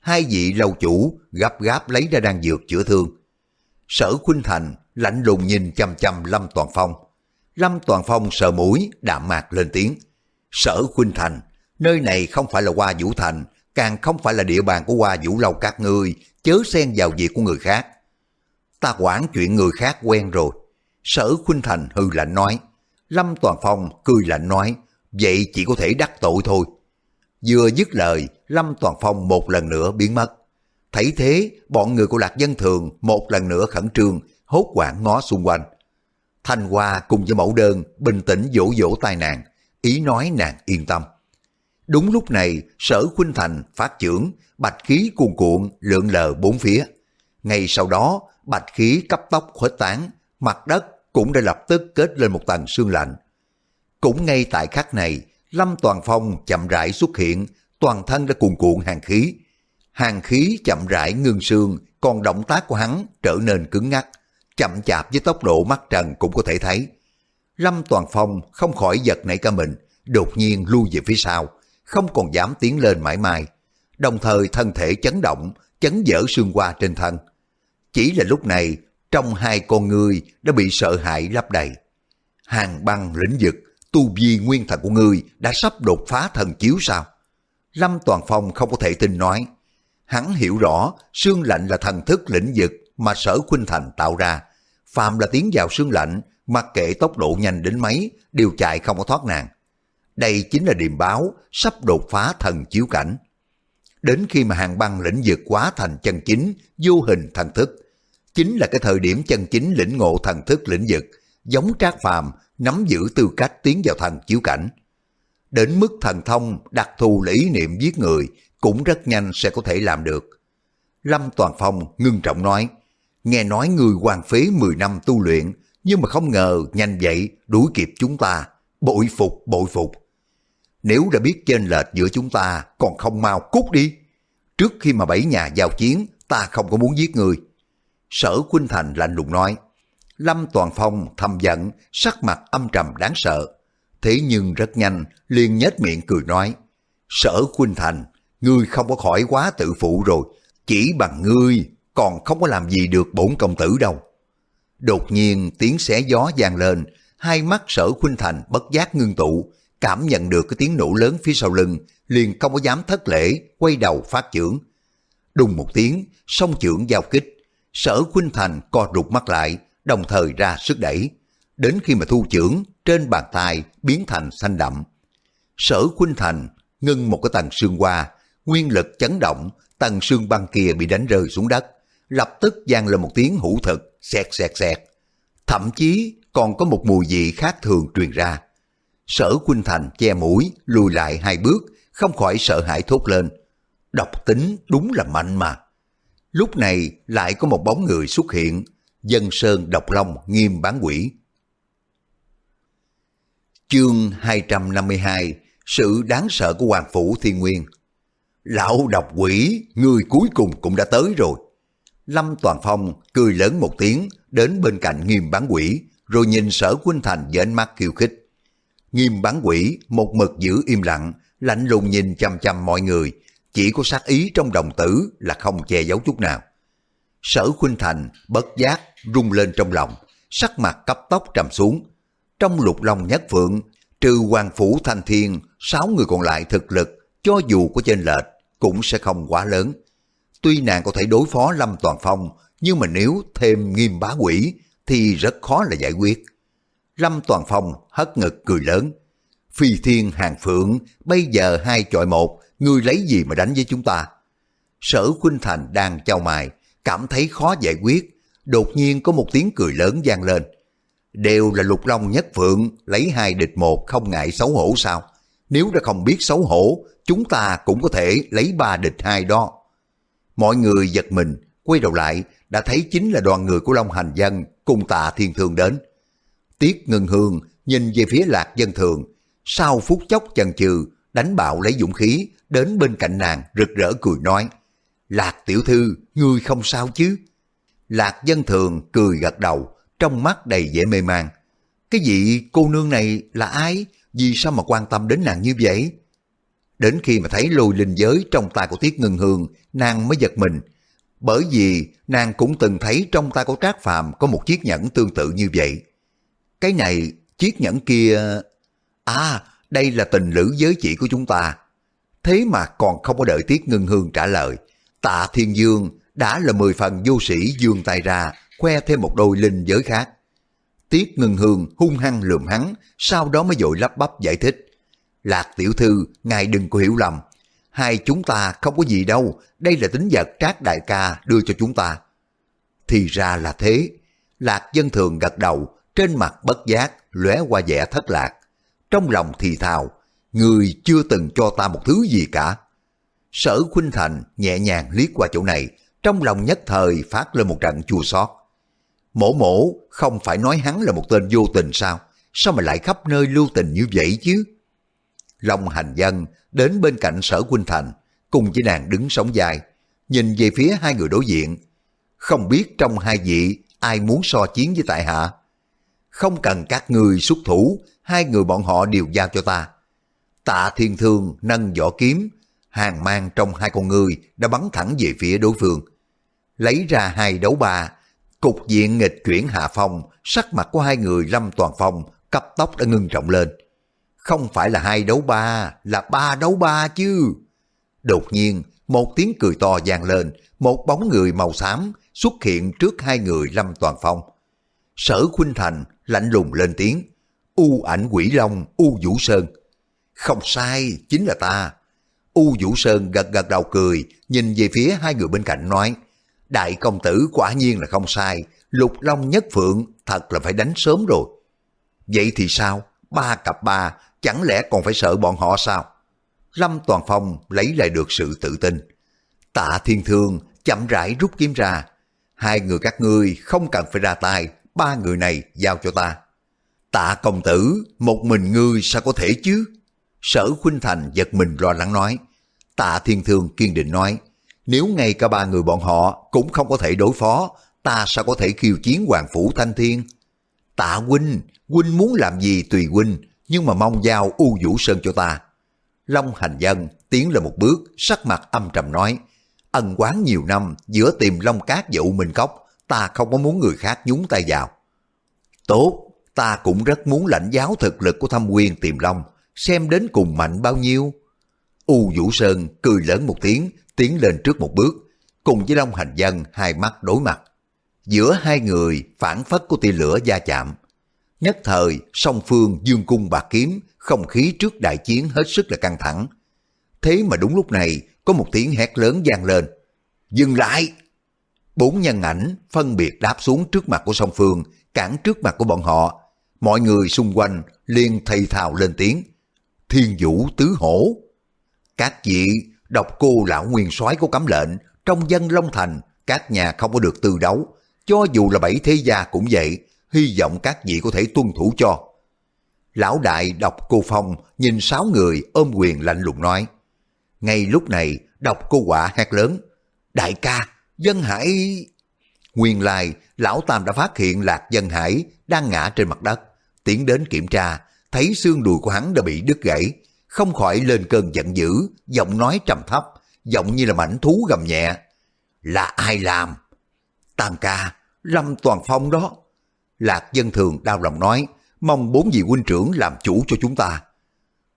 Hai vị lâu chủ gấp gáp lấy ra đan dược chữa thương. Sở Khuynh Thành lạnh lùng nhìn chăm chăm Lâm Toàn Phong. Lâm Toàn Phong sờ mũi, đạm mạc lên tiếng. Sở Khuynh Thành, nơi này không phải là Hoa Vũ Thành, càng không phải là địa bàn của Hoa Vũ Lâu các ngươi, chớ xen vào việc của người khác. Ta quản chuyện người khác quen rồi. Sở Khuynh Thành hư lạnh nói. Lâm Toàn Phong cười lạnh nói, vậy chỉ có thể đắc tội thôi. Vừa dứt lời, Lâm Toàn Phong một lần nữa biến mất. Thấy thế, bọn người của Lạc Dân Thường một lần nữa khẩn trương, hốt quảng ngó xung quanh. Thanh Hoa cùng với mẫu đơn bình tĩnh dỗ dỗ tai nàng, ý nói nàng yên tâm. Đúng lúc này, sở khuynh thành phát trưởng, bạch khí cuồn cuộn lượn lờ bốn phía. Ngay sau đó, bạch khí cấp tốc khuếch tán, mặt đất cũng đã lập tức kết lên một tầng sương lạnh. Cũng ngay tại khắc này, Lâm Toàn Phong chậm rãi xuất hiện, toàn thân đã cuồn cuộn hàng khí. Hàng khí chậm rãi ngưng sương, còn động tác của hắn trở nên cứng ngắc, chậm chạp với tốc độ mắt trần cũng có thể thấy. Lâm Toàn Phong không khỏi giật nảy cả mình, đột nhiên lui về phía sau, không còn dám tiến lên mãi mãi. Đồng thời thân thể chấn động, chấn dở xương qua trên thân. Chỉ là lúc này, trong hai con người đã bị sợ hãi lấp đầy. Hàng băng lĩnh vực, tu vi nguyên thần của ngươi đã sắp đột phá thần chiếu sao? Lâm Toàn Phong không có thể tin nói. Hắn hiểu rõ xương lạnh là thần thức lĩnh vực mà sở khuynh thành tạo ra. Phạm là tiến vào xương lạnh, mặc kệ tốc độ nhanh đến mấy, đều chạy không có thoát nàng Đây chính là điềm báo sắp đột phá thần chiếu cảnh. Đến khi mà hàng băng lĩnh vực quá thành chân chính, vô hình thần thức, chính là cái thời điểm chân chính lĩnh ngộ thần thức lĩnh vực, giống trác phàm nắm giữ tư cách tiến vào thần chiếu cảnh. Đến mức thần thông đặc thù lý niệm giết người cũng rất nhanh sẽ có thể làm được. Lâm Toàn Phong ngưng trọng nói, nghe nói người hoàng phế 10 năm tu luyện, nhưng mà không ngờ nhanh vậy đuổi kịp chúng ta, bội phục bội phục. Nếu đã biết trên lệch giữa chúng ta còn không mau cút đi. Trước khi mà bảy nhà giao chiến, ta không có muốn giết người. Sở Khuynh Thành lạnh lùng nói, Lâm Toàn Phong thầm giận, sắc mặt âm trầm đáng sợ. Thế nhưng rất nhanh, liền nhếch miệng cười nói, Sở Khuynh Thành, ngươi không có khỏi quá tự phụ rồi, chỉ bằng ngươi còn không có làm gì được bổn công tử đâu. Đột nhiên tiếng xé gió vang lên, hai mắt sở khuynh thành bất giác ngưng tụ, cảm nhận được cái tiếng nổ lớn phía sau lưng, liền không có dám thất lễ, quay đầu phát trưởng. Đùng một tiếng, song trưởng giao kích, sở khuynh thành co rụt mắt lại, đồng thời ra sức đẩy. Đến khi mà thu trưởng, trên bàn tay biến thành xanh đậm. Sở khuynh thành ngưng một cái tầng xương qua, nguyên lực chấn động, tầng xương băng kia bị đánh rơi xuống đất, lập tức vang lên một tiếng hữu thực, xẹt xẹt xẹt. Thậm chí còn có một mùi vị khác thường truyền ra. Sở Khuynh Thành che mũi, lùi lại hai bước, không khỏi sợ hãi thốt lên. Độc tính đúng là mạnh mà. Lúc này lại có một bóng người xuất hiện, dân sơn độc long nghiêm bán quỷ. Chương 252 Sự đáng sợ của Hoàng Phủ Thiên Nguyên Lão độc quỷ, người cuối cùng cũng đã tới rồi. Lâm Toàn Phong cười lớn một tiếng đến bên cạnh nghiêm bán quỷ, rồi nhìn sở Quynh Thành với ánh mắt khiêu khích. Nghiêm bán quỷ một mực giữ im lặng, lạnh lùng nhìn chăm chăm mọi người, chỉ có sát ý trong đồng tử là không che giấu chút nào. Sở Khuynh Thành bất giác rung lên trong lòng, sắc mặt cấp tóc trầm xuống. Trong lục long nhất phượng, trừ hoàng phủ thanh thiên, sáu người còn lại thực lực, cho dù có trên lệch, cũng sẽ không quá lớn. Tuy nàng có thể đối phó Lâm Toàn Phong, nhưng mà nếu thêm nghiêm bá quỷ thì rất khó là giải quyết. Lâm Toàn Phong hất ngực cười lớn. Phi thiên hàng phượng, bây giờ hai chọi một, ngươi lấy gì mà đánh với chúng ta? Sở Khuynh Thành đang trao mài, cảm thấy khó giải quyết. Đột nhiên có một tiếng cười lớn vang lên. Đều là lục long nhất phượng, lấy hai địch một không ngại xấu hổ sao? Nếu đã không biết xấu hổ, chúng ta cũng có thể lấy ba địch hai đó. Mọi người giật mình, quay đầu lại, đã thấy chính là đoàn người của Long Hành Dân cùng tạ thiên thương đến. Tiết ngừng Hương nhìn về phía lạc dân thường, sau phút chốc chần chừ, đánh bạo lấy dũng khí, đến bên cạnh nàng rực rỡ cười nói, Lạc tiểu thư, ngươi không sao chứ? Lạc dân thường cười gật đầu, trong mắt đầy vẻ mê man. Cái vị cô nương này là ai? Vì sao mà quan tâm đến nàng như vậy? Đến khi mà thấy lôi linh giới trong tay của Tiết Ngân Hương, nàng mới giật mình. Bởi vì nàng cũng từng thấy trong tay của Trác Phàm có một chiếc nhẫn tương tự như vậy. Cái này, chiếc nhẫn kia... À, đây là tình lữ giới chỉ của chúng ta. Thế mà còn không có đợi Tiết Ngân Hương trả lời. Tạ Thiên Dương đã là mười phần vô sĩ dương tay ra, khoe thêm một đôi linh giới khác. Tiết Ngân Hương hung hăng lườm hắn, sau đó mới dội lắp bắp giải thích. Lạc tiểu thư, ngài đừng có hiểu lầm. Hai chúng ta không có gì đâu, đây là tính vật trác đại ca đưa cho chúng ta. Thì ra là thế. Lạc dân thường gật đầu, trên mặt bất giác, lóe qua vẻ thất lạc. Trong lòng thì thào, người chưa từng cho ta một thứ gì cả. Sở Khuynh Thành nhẹ nhàng liếc qua chỗ này, trong lòng nhất thời phát lên một trận chua xót. Mổ mổ không phải nói hắn là một tên vô tình sao? Sao mà lại khắp nơi lưu tình như vậy chứ? Long hành dân đến bên cạnh sở Quynh Thành, cùng với nàng đứng sóng dài, nhìn về phía hai người đối diện. Không biết trong hai vị ai muốn so chiến với tại hạ. Không cần các người xuất thủ, hai người bọn họ đều giao cho ta. Tạ thiên thương nâng vỏ kiếm, hàng mang trong hai con người đã bắn thẳng về phía đối phương. lấy ra hai đấu ba, cục diện nghịch chuyển hạ phong, sắc mặt của hai người Lâm Toàn Phong cấp tóc đã ngưng trọng lên. Không phải là hai đấu ba, là ba đấu ba chứ. Đột nhiên, một tiếng cười to vang lên, một bóng người màu xám xuất hiện trước hai người Lâm Toàn Phong. Sở Khuynh Thành lạnh lùng lên tiếng, U ảnh quỷ long, U Vũ Sơn. Không sai, chính là ta. U Vũ Sơn gật gật đầu cười, nhìn về phía hai người bên cạnh nói, Đại công tử quả nhiên là không sai, lục long nhất phượng thật là phải đánh sớm rồi. Vậy thì sao? Ba cặp ba, chẳng lẽ còn phải sợ bọn họ sao? Lâm Toàn Phong lấy lại được sự tự tin. Tạ Thiên Thương chậm rãi rút kiếm ra. Hai người các ngươi không cần phải ra tay, ba người này giao cho ta. Tạ công tử, một mình ngươi sao có thể chứ? Sở Khuynh Thành giật mình lo lắng nói. Tạ Thiên Thương kiên định nói, nếu ngay cả ba người bọn họ cũng không có thể đối phó, ta sao có thể khiêu chiến Hoàng Phủ Thanh Thiên? Tạ huynh, huynh muốn làm gì tùy huynh, nhưng mà mong giao U Vũ Sơn cho ta. Long Hành Dân tiến lên một bước, sắc mặt âm trầm nói, ân quán nhiều năm giữa tìm Long Cát và U Minh Cốc, ta không có muốn người khác nhúng tay vào. Tốt, ta cũng rất muốn lãnh giáo thực lực của thâm quyên tìm Long, xem đến cùng mạnh bao nhiêu. U Vũ Sơn cười lớn một tiếng, tiến lên trước một bước, cùng với Long Hành Dân hai mắt đối mặt. Giữa hai người phản phất của tia lửa gia chạm. Nhất thời, song phương dương cung bạc kiếm, không khí trước đại chiến hết sức là căng thẳng. Thế mà đúng lúc này, có một tiếng hét lớn vang lên. Dừng lại! Bốn nhân ảnh phân biệt đáp xuống trước mặt của song phương, cản trước mặt của bọn họ. Mọi người xung quanh liền thầy thào lên tiếng. Thiên vũ tứ hổ. Các vị đọc cô lão nguyên soái có cấm lệnh, trong dân Long Thành, các nhà không có được tư đấu. Cho dù là bảy thế gia cũng vậy, hy vọng các vị có thể tuân thủ cho. Lão đại đọc cô Phong nhìn sáu người ôm quyền lạnh lùng nói. Ngay lúc này, đọc cô quả hét lớn. Đại ca, dân hải... Nguyên lai, lão Tam đã phát hiện Lạc Dân Hải đang ngã trên mặt đất. Tiến đến kiểm tra, thấy xương đùi của hắn đã bị đứt gãy. Không khỏi lên cơn giận dữ, giọng nói trầm thấp, giọng như là mảnh thú gầm nhẹ. Là ai làm? Tam ca, Lâm Toàn Phong đó. Lạc Dân Thường đau lòng nói, mong bốn vị huynh trưởng làm chủ cho chúng ta.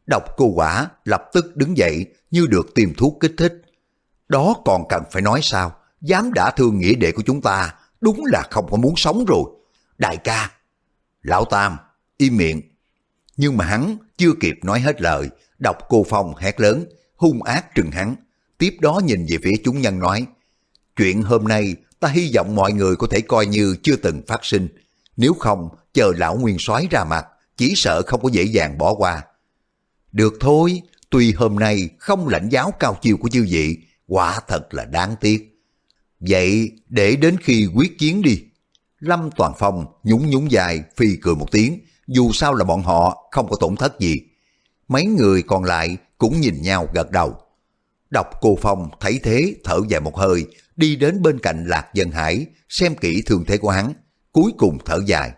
Độc cô quả lập tức đứng dậy như được tìm thuốc kích thích. Đó còn cần phải nói sao, dám đã thương nghĩa đệ của chúng ta, đúng là không có muốn sống rồi. Đại ca, lão tam, im miệng. Nhưng mà hắn chưa kịp nói hết lời, đọc cô phong hét lớn, hung ác trừng hắn. Tiếp đó nhìn về phía chúng nhân nói, chuyện hôm nay ta hy vọng mọi người có thể coi như chưa từng phát sinh. Nếu không, chờ lão nguyên soái ra mặt, chỉ sợ không có dễ dàng bỏ qua. Được thôi, tuy hôm nay không lãnh giáo cao chiều của chư vị, quả thật là đáng tiếc. Vậy để đến khi quyết chiến đi. Lâm Toàn Phong nhún nhún dài phi cười một tiếng, dù sao là bọn họ không có tổn thất gì. Mấy người còn lại cũng nhìn nhau gật đầu. Đọc cô Phong thấy thế thở dài một hơi, đi đến bên cạnh Lạc Dân Hải, xem kỹ thương thế của hắn, cuối cùng thở dài.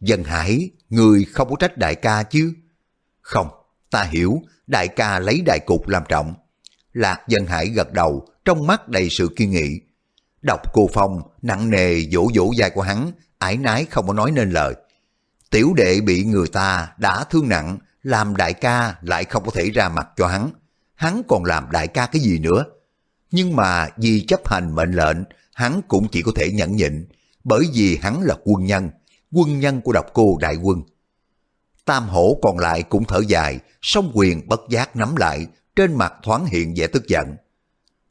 Dân Hải, người không có trách đại ca chứ? Không, ta hiểu, đại ca lấy đại cục làm trọng. Lạc Dân Hải gật đầu, trong mắt đầy sự kiên nghị. Đọc cô Phong, nặng nề vỗ vỗ vai của hắn, ải nái không có nói nên lời. Tiểu đệ bị người ta đã thương nặng, làm đại ca lại không có thể ra mặt cho hắn. Hắn còn làm đại ca cái gì nữa? Nhưng mà vì chấp hành mệnh lệnh, hắn cũng chỉ có thể nhẫn nhịn, bởi vì hắn là quân nhân, quân nhân của độc cô đại quân. Tam hổ còn lại cũng thở dài, song quyền bất giác nắm lại, trên mặt thoáng hiện vẻ tức giận.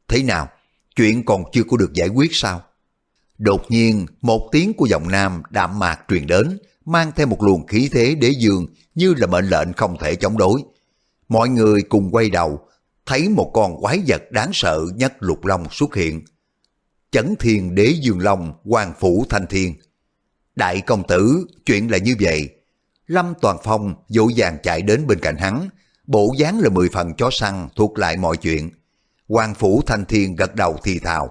Thế nào, chuyện còn chưa có được giải quyết sao? Đột nhiên, một tiếng của giọng nam đạm mạc truyền đến, mang theo một luồng khí thế đế dương như là mệnh lệnh không thể chống đối. Mọi người cùng quay đầu, thấy một con quái vật đáng sợ nhất lục long xuất hiện. Chấn thiên đế dương long, hoàng phủ thanh thiên. Đại công tử, chuyện là như vậy. Lâm Toàn Phong dỗ dàng chạy đến bên cạnh hắn, bộ dáng là mười phần chó săn thuộc lại mọi chuyện. Hoàng phủ thanh thiên gật đầu thì thào.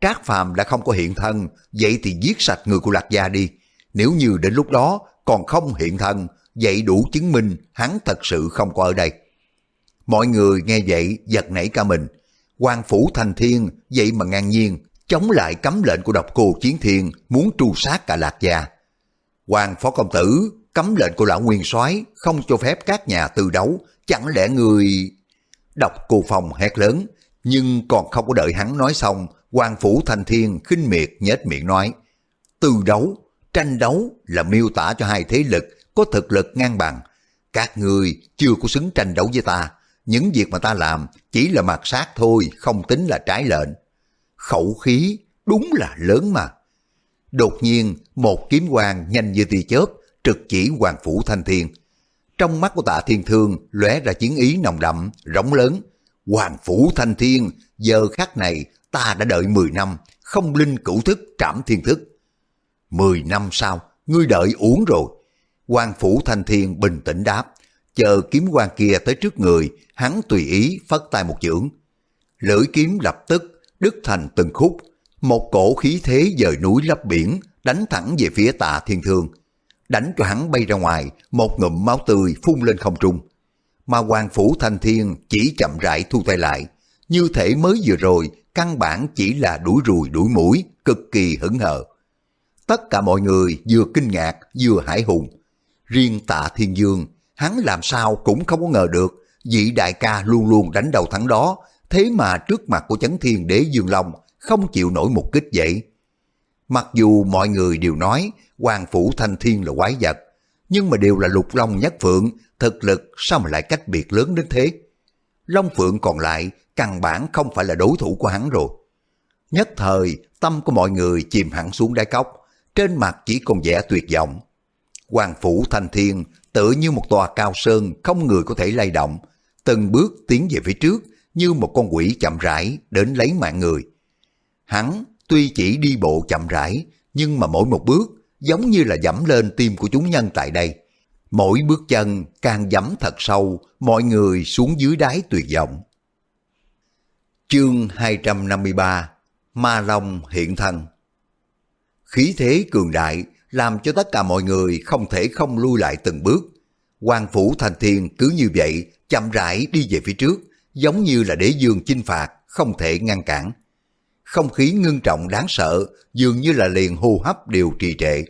Trác Phàm đã không có hiện thân, vậy thì giết sạch người của Lạc Gia đi. Nếu như đến lúc đó còn không hiện thân, vậy đủ chứng minh hắn thật sự không có ở đây. Mọi người nghe vậy giật nảy cả mình. Quan phủ thành thiên vậy mà ngang nhiên chống lại cấm lệnh của độc cô Chiến Thiên muốn tru sát cả Lạc Gia. Hoàng Phó Công Tử cấm lệnh của lão Nguyên soái không cho phép các nhà tư đấu, chẳng lẽ người... Độc cô phòng hét lớn, nhưng còn không có đợi hắn nói xong, quan Phủ Thành Thiên khinh miệt nhếch miệng nói, tư đấu, tranh đấu là miêu tả cho hai thế lực có thực lực ngang bằng. Các người chưa có xứng tranh đấu với ta, những việc mà ta làm chỉ là mặt sát thôi, không tính là trái lệnh. Khẩu khí đúng là lớn mà. Đột nhiên, một kiếm quang nhanh như tia chớp, trực chỉ Hoàng Phủ Thanh Thiên. Trong mắt của tạ thiên thương lóe ra chiến ý nồng đậm, rống lớn. Hoàng Phủ Thanh Thiên, giờ khắc này ta đã đợi 10 năm, không linh cửu thức trảm thiên thức. 10 năm sau, ngươi đợi uống rồi. Quan Phủ Thanh Thiên bình tĩnh đáp, chờ kiếm quan kia tới trước người, hắn tùy ý phất tay một chưởng. Lưỡi kiếm lập tức đứt thành từng khúc, một cổ khí thế dời núi lấp biển, đánh thẳng về phía tạ thiên thương. Đánh cho hắn bay ra ngoài, một ngụm máu tươi phun lên không trung. Mà Quan phủ thanh thiên chỉ chậm rãi thu tay lại, như thể mới vừa rồi, căn bản chỉ là đuổi rùi đuổi mũi, cực kỳ hững hờ. Tất cả mọi người vừa kinh ngạc vừa hải hùng. Riêng tạ thiên dương, hắn làm sao cũng không có ngờ được, vị đại ca luôn luôn đánh đầu thắng đó, thế mà trước mặt của chấn thiên đế dương long không chịu nổi một kích vậy. Mặc dù mọi người đều nói Hoàng Phủ Thanh Thiên là quái vật, nhưng mà đều là lục long nhất phượng, thực lực sao mà lại cách biệt lớn đến thế. Long Phượng còn lại căn bản không phải là đối thủ của hắn rồi. Nhất thời, tâm của mọi người chìm hẳn xuống đáy cốc, trên mặt chỉ còn vẻ tuyệt vọng. Hoàng Phủ Thanh Thiên tựa như một tòa cao sơn không người có thể lay động, từng bước tiến về phía trước như một con quỷ chậm rãi đến lấy mạng người. Hắn tuy chỉ đi bộ chậm rãi, nhưng mà mỗi một bước giống như là dẫm lên tim của chúng nhân tại đây. Mỗi bước chân càng dẫm thật sâu, mọi người xuống dưới đáy tuyệt vọng. Chương 253 Ma Long hiện thân Khí thế cường đại làm cho tất cả mọi người không thể không lui lại từng bước. Hoàng Phủ Thành Thiên cứ như vậy chậm rãi đi về phía trước, giống như là đế dương chinh phạt, không thể ngăn cản. Không khí ngưng trọng đáng sợ, dường như là liền hô hấp đều trì trệ.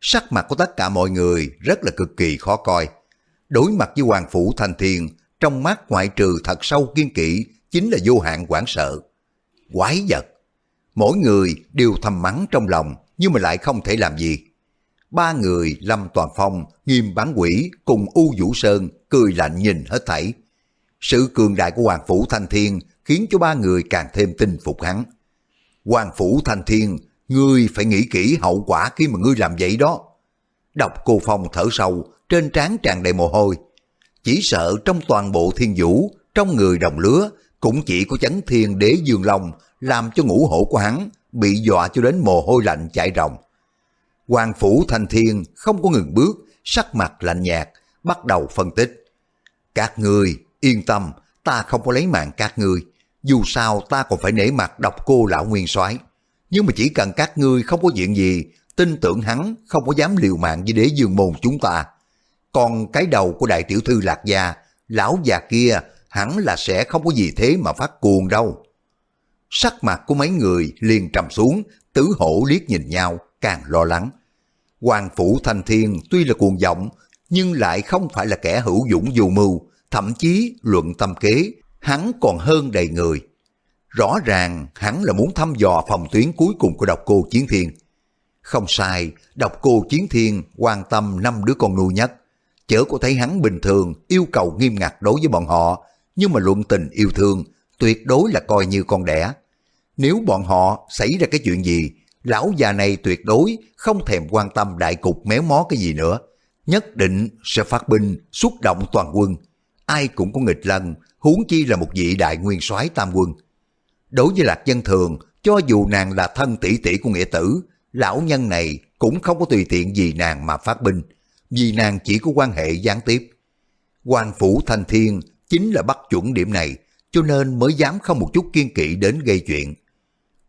Sắc mặt của tất cả mọi người rất là cực kỳ khó coi. Đối mặt với Hoàng Phủ Thành Thiên, trong mắt ngoại trừ thật sâu kiên kỵ chính là vô hạn quảng sợ. Quái vật! Mỗi người đều thầm mắng trong lòng, nhưng mà lại không thể làm gì. Ba người Lâm Toàn Phong, Nghiêm Bán Quỷ cùng U Vũ Sơn cười lạnh nhìn hết thảy. Sự cường đại của Hoàng Phủ Thanh Thiên khiến cho ba người càng thêm tin phục hắn. Hoàng Phủ Thanh Thiên, ngươi phải nghĩ kỹ hậu quả khi mà ngươi làm vậy đó. Đọc cô Phong thở sâu, trên trán tràn đầy mồ hôi. Chỉ sợ trong toàn bộ thiên vũ, trong người đồng lứa, cũng chỉ có chấn thiên đế dương long làm cho ngũ hổ của hắn bị dọa cho đến mồ hôi lạnh chạy ròng. Hoàng Phủ Thanh Thiên không có ngừng bước, sắc mặt lạnh nhạt, bắt đầu phân tích. Các ngươi yên tâm, ta không có lấy mạng các ngươi. Dù sao ta còn phải nể mặt độc cô lão nguyên soái Nhưng mà chỉ cần các ngươi không có chuyện gì, tin tưởng hắn không có dám liều mạng với đế dương môn chúng ta. Còn cái đầu của đại tiểu thư lạc gia, lão già kia hẳn là sẽ không có gì thế mà phát cuồng đâu. Sắc mặt của mấy người liền trầm xuống, tứ hổ liếc nhìn nhau, càng lo lắng. Hoàng Phủ Thanh Thiên tuy là cuồng vọng, nhưng lại không phải là kẻ hữu dũng dù mưu, thậm chí luận tâm kế, hắn còn hơn đầy người. Rõ ràng hắn là muốn thăm dò phòng tuyến cuối cùng của độc cô Chiến Thiên. Không sai, độc cô Chiến Thiên quan tâm năm đứa con nuôi nhất. Chớ có thấy hắn bình thường yêu cầu nghiêm ngặt đối với bọn họ, nhưng mà luận tình yêu thương tuyệt đối là coi như con đẻ. Nếu bọn họ xảy ra cái chuyện gì, lão già này tuyệt đối không thèm quan tâm đại cục méo mó cái gì nữa. Nhất định sẽ phát binh, xuất động toàn quân. Ai cũng có nghịch lần, huống chi là một vị đại nguyên soái tam quân. Đối với lạc dân thường, cho dù nàng là thân tỷ tỷ của nghĩa tử, lão nhân này cũng không có tùy tiện gì nàng mà phát binh, vì nàng chỉ có quan hệ gián tiếp. quan phủ thanh thiên chính là bắt chuẩn điểm này, cho nên mới dám không một chút kiên kỵ đến gây chuyện.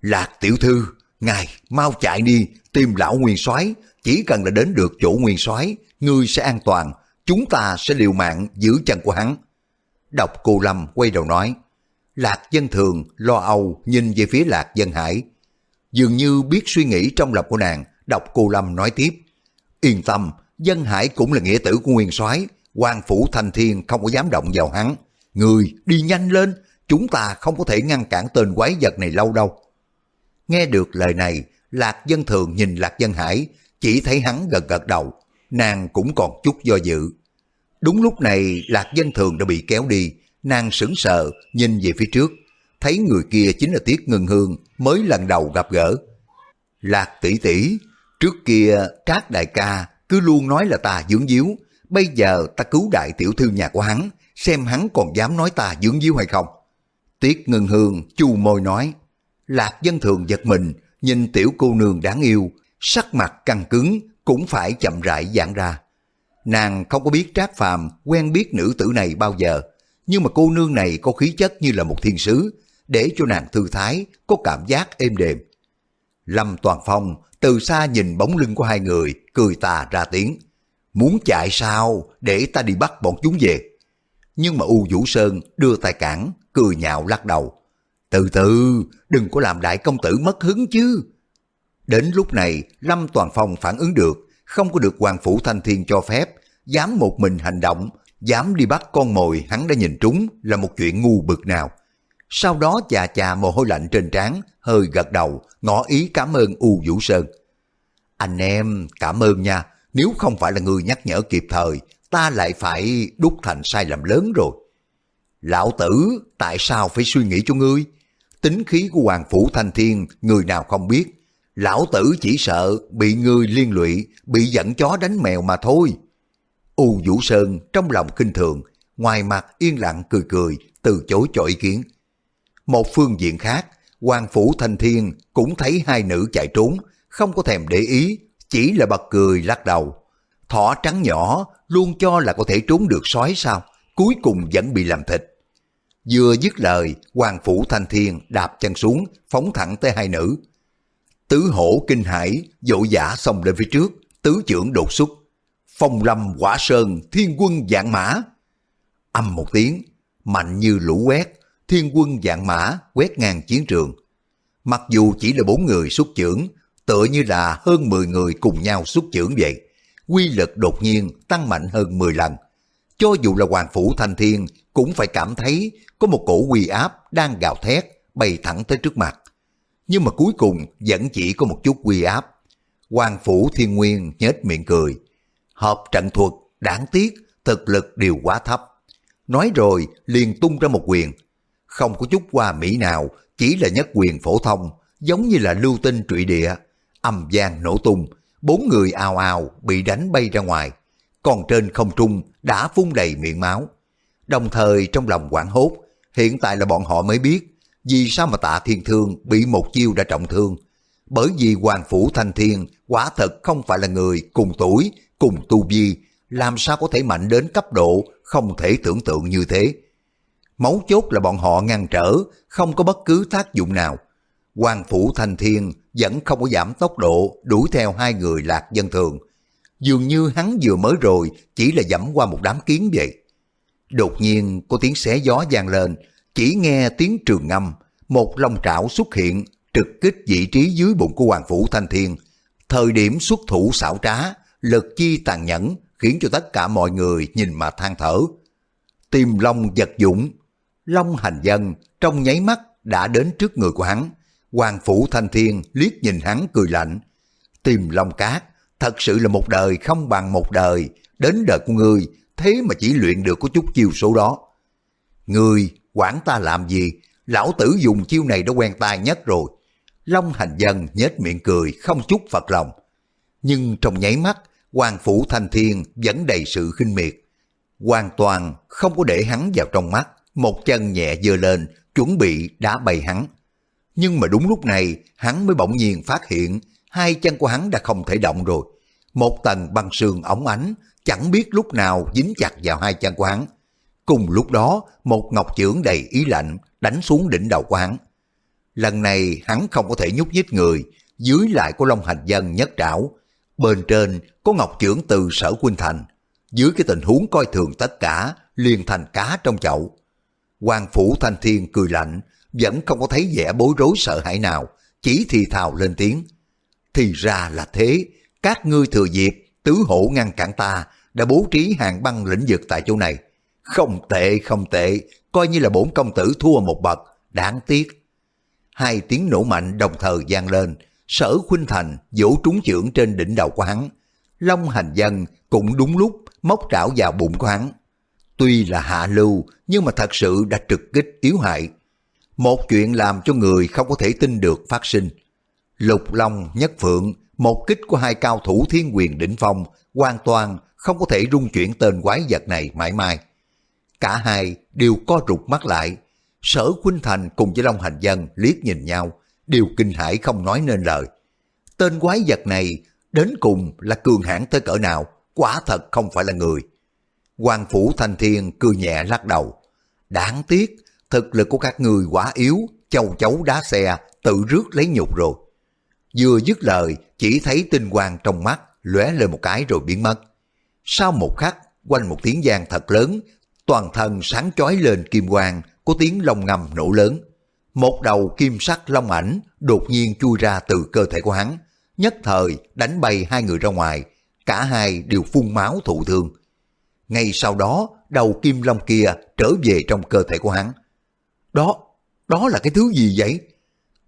Lạc tiểu thư, ngài mau chạy đi tìm lão nguyên soái, chỉ cần là đến được chỗ nguyên soái, ngươi sẽ an toàn, chúng ta sẽ liều mạng giữ chân của hắn. Độc cô Lâm quay đầu nói, Lạc dân thường lo âu nhìn về phía Lạc dân hải. Dường như biết suy nghĩ trong lòng của nàng, Độc cô Lâm nói tiếp. Yên tâm, dân hải cũng là nghĩa tử của nguyên soái quan phủ thanh thiên không có dám động vào hắn. Người đi nhanh lên, chúng ta không có thể ngăn cản tên quái vật này lâu đâu. Nghe được lời này, Lạc Dân Thường nhìn Lạc Dân Hải, chỉ thấy hắn gật gật đầu, nàng cũng còn chút do dự. Đúng lúc này Lạc Dân Thường đã bị kéo đi, nàng sững sờ nhìn về phía trước, thấy người kia chính là Tiết Ngân Hương mới lần đầu gặp gỡ. Lạc tỷ tỷ, trước kia Trác đại ca cứ luôn nói là ta dưỡng díu, bây giờ ta cứu đại tiểu thư nhà của hắn, xem hắn còn dám nói ta dưỡng díu hay không. Tiết Ngân Hương chu môi nói, Lạc dân thường giật mình, nhìn tiểu cô nương đáng yêu, sắc mặt căng cứng cũng phải chậm rãi giãn ra. Nàng không có biết Trác Phàm quen biết nữ tử này bao giờ, nhưng mà cô nương này có khí chất như là một thiên sứ, để cho nàng thư thái, có cảm giác êm đềm. Lâm Toàn Phong từ xa nhìn bóng lưng của hai người, cười tà ra tiếng. Muốn chạy sao, để ta đi bắt bọn chúng về. Nhưng mà U Vũ Sơn đưa tay cản, cười nhạo lắc đầu. Từ từ, đừng có làm đại công tử mất hứng chứ. Đến lúc này, Lâm Toàn Phong phản ứng được, không có được Hoàng Phủ Thanh Thiên cho phép, dám một mình hành động, dám đi bắt con mồi hắn đã nhìn trúng là một chuyện ngu bực nào. Sau đó chà chà mồ hôi lạnh trên trán, hơi gật đầu, ngỏ ý cảm ơn U Vũ Sơn. Anh em, cảm ơn nha, nếu không phải là người nhắc nhở kịp thời, ta lại phải đúc thành sai lầm lớn rồi. Lão tử, tại sao phải suy nghĩ cho ngươi? Tính khí của Hoàng Phủ Thanh Thiên, người nào không biết. Lão tử chỉ sợ bị người liên lụy, bị dẫn chó đánh mèo mà thôi. U Vũ Sơn trong lòng kinh thường, ngoài mặt yên lặng cười cười, từ chối cho ý kiến. Một phương diện khác, Hoàng Phủ Thanh Thiên cũng thấy hai nữ chạy trốn, không có thèm để ý, chỉ là bật cười lắc đầu. Thỏ trắng nhỏ luôn cho là có thể trốn được sói sao, cuối cùng vẫn bị làm thịt. Vừa dứt lời, Hoàng Phủ Thanh Thiên đạp chân xuống, phóng thẳng tới hai nữ. Tứ hổ kinh hải, dỗ dã xông lên phía trước, tứ trưởng đột xuất. Phong lâm quả sơn, thiên quân dạng mã. Âm một tiếng, mạnh như lũ quét, thiên quân dạng mã quét ngang chiến trường. Mặc dù chỉ là bốn người xuất trưởng, tựa như là hơn 10 người cùng nhau xuất trưởng vậy. Quy lực đột nhiên tăng mạnh hơn 10 lần. Cho dù là Hoàng Phủ Thanh Thiên cũng phải cảm thấy có một cổ quy áp đang gào thét bay thẳng tới trước mặt. Nhưng mà cuối cùng vẫn chỉ có một chút quy áp. Hoàng Phủ Thiên Nguyên nhếch miệng cười. Hợp trận thuật, đáng tiếc, thực lực đều quá thấp. Nói rồi liền tung ra một quyền. Không có chút hoa mỹ nào, chỉ là nhất quyền phổ thông, giống như là lưu tinh trụy địa. Âm gian nổ tung, bốn người ào ào bị đánh bay ra ngoài. Còn trên không trung đã phun đầy miệng máu. Đồng thời trong lòng quảng hốt, hiện tại là bọn họ mới biết vì sao mà tạ thiên thương bị một chiêu đã trọng thương. Bởi vì Hoàng Phủ Thanh Thiên quả thật không phải là người cùng tuổi, cùng tu vi, làm sao có thể mạnh đến cấp độ không thể tưởng tượng như thế. Mấu chốt là bọn họ ngăn trở, không có bất cứ tác dụng nào. Hoàng Phủ Thanh Thiên vẫn không có giảm tốc độ đuổi theo hai người lạc dân thường. Dường như hắn vừa mới rồi chỉ là dẫm qua một đám kiến vậy. Đột nhiên có tiếng xé gió vang lên, chỉ nghe tiếng trường ngâm, một long trảo xuất hiện trực kích vị trí dưới bụng của Hoàng Phủ Thanh Thiên. Thời điểm xuất thủ xảo trá, lực chi tàn nhẫn khiến cho tất cả mọi người nhìn mà than thở. Tìm long giật dũng, long hành dân trong nháy mắt đã đến trước người của hắn. Hoàng Phủ Thanh Thiên liếc nhìn hắn cười lạnh. Tìm long cát, thật sự là một đời không bằng một đời, đến đời của ngươi thế mà chỉ luyện được có chút chiêu số đó. Người quản ta làm gì, lão tử dùng chiêu này đã quen tai nhất rồi. Long hành dân nhếch miệng cười không chút phật lòng. Nhưng trong nháy mắt, Hoàng Phủ Thanh Thiên vẫn đầy sự khinh miệt. Hoàn toàn không có để hắn vào trong mắt, một chân nhẹ dơ lên, chuẩn bị đá bay hắn. Nhưng mà đúng lúc này, hắn mới bỗng nhiên phát hiện hai chân của hắn đã không thể động rồi. Một tầng băng sương ống ánh chẳng biết lúc nào dính chặt vào hai chân của hắn. Cùng lúc đó, một ngọc chưởng đầy ý lạnh đánh xuống đỉnh đầu của hắn. Lần này hắn không có thể nhúc nhích người, dưới lại có Long Hành Dân nhất trảo. Bên trên có ngọc chưởng từ sở Quynh Thành. Dưới cái tình huống coi thường tất cả, liền thành cá trong chậu. Hoàng Phủ Thanh Thiên cười lạnh, vẫn không có thấy vẻ bối rối sợ hãi nào, chỉ thì thào lên tiếng. Thì ra là thế, các ngươi thừa dịp, tứ hổ ngăn cản ta, đã bố trí hàng băng lĩnh vực tại chỗ này. Không tệ, không tệ, coi như là bổn công tử thua một bậc, đáng tiếc. Hai tiếng nổ mạnh đồng thời gian lên, sở khuynh thành vỗ trúng chưởng trên đỉnh đầu của hắn. Long hành dân cũng đúng lúc móc trảo vào bụng của hắn. Tuy là hạ lưu, nhưng mà thật sự đã trực kích yếu hại. Một chuyện làm cho người không có thể tin được phát sinh. Lục Long, Nhất Phượng, một kích của hai cao thủ thiên quyền đỉnh phong, hoàn toàn không có thể rung chuyển tên quái vật này mãi mãi. Cả hai đều co rụt mắt lại. Sở Khuynh Thành cùng với Long Hành Dân liếc nhìn nhau, đều kinh hãi không nói nên lời. Tên quái vật này đến cùng là cường hãn tới cỡ nào, quả thật không phải là người. Hoàng Phủ Thanh Thiên cười nhẹ lắc đầu. Đáng tiếc, thực lực của các người quá yếu, châu chấu đá xe, tự rước lấy nhục rồi. Vừa dứt lời, chỉ thấy tinh quang trong mắt, lóe lên một cái rồi biến mất. Sau một khắc, quanh một tiếng giang thật lớn, toàn thân sáng chói lên kim quang, có tiếng lông ngầm nổ lớn. Một đầu kim sắc long ảnh đột nhiên chui ra từ cơ thể của hắn, nhất thời đánh bay hai người ra ngoài, cả hai đều phun máu thụ thương. Ngay sau đó, đầu kim long kia trở về trong cơ thể của hắn. Đó, đó là cái thứ gì vậy?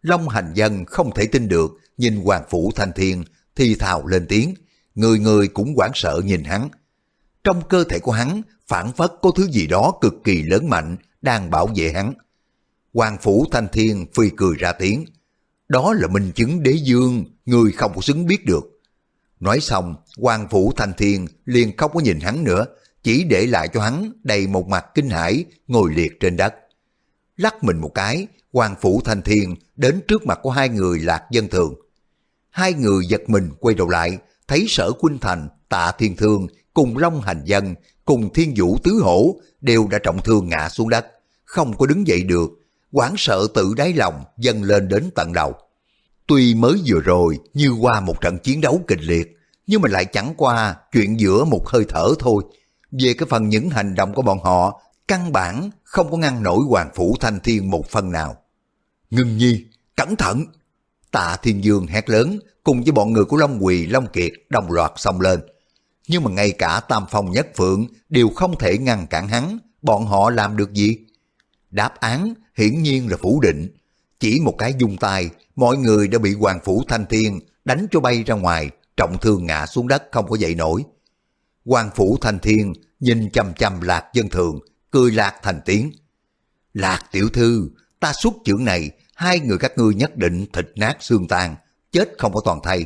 Long hành dân không thể tin được, nhìn Hoàng Phủ Thanh Thiên, thì thào lên tiếng, người người cũng hoảng sợ nhìn hắn. Trong cơ thể của hắn, phản phất có thứ gì đó cực kỳ lớn mạnh, đang bảo vệ hắn. Hoàng Phủ Thanh Thiên phi cười ra tiếng, đó là minh chứng đế dương, người không có xứng biết được. Nói xong, Hoàng Phủ Thanh Thiên liền không có nhìn hắn nữa, chỉ để lại cho hắn đầy một mặt kinh hãi ngồi liệt trên đất. Lắc mình một cái, Hoàng Phủ Thanh Thiên đến trước mặt của hai người lạc dân thường. Hai người giật mình quay đầu lại, thấy sở Quynh Thành, tạ thiên thương, cùng Long Hành Dân, cùng Thiên Vũ Tứ Hổ đều đã trọng thương ngã xuống đất, không có đứng dậy được, quảng sợ tự đáy lòng dâng lên đến tận đầu. Tuy mới vừa rồi như qua một trận chiến đấu kịch liệt, nhưng mà lại chẳng qua chuyện giữa một hơi thở thôi. Về cái phần những hành động của bọn họ, căn bản không có ngăn nổi Hoàng Phủ Thanh Thiên một phần nào. Ngưng nhi, cẩn thận! Tạ Thiên Dương hét lớn, cùng với bọn người của Long Quỳ, Long Kiệt đồng loạt xông lên. Nhưng mà ngay cả Tam Phong Nhất Phượng đều không thể ngăn cản hắn, bọn họ làm được gì? Đáp án hiển nhiên là phủ định. Chỉ một cái dung tay, mọi người đã bị Hoàng Phủ Thanh Thiên đánh cho bay ra ngoài, trọng thương ngã xuống đất không có dậy nổi. Hoàng Phủ Thanh Thiên nhìn chăm chăm Lạc Dân Thường, cười lạc thành tiếng. Lạc tiểu thư, ta xuất trưởng này, hai người các ngươi nhất định thịt nát xương tan, chết không có toàn thay.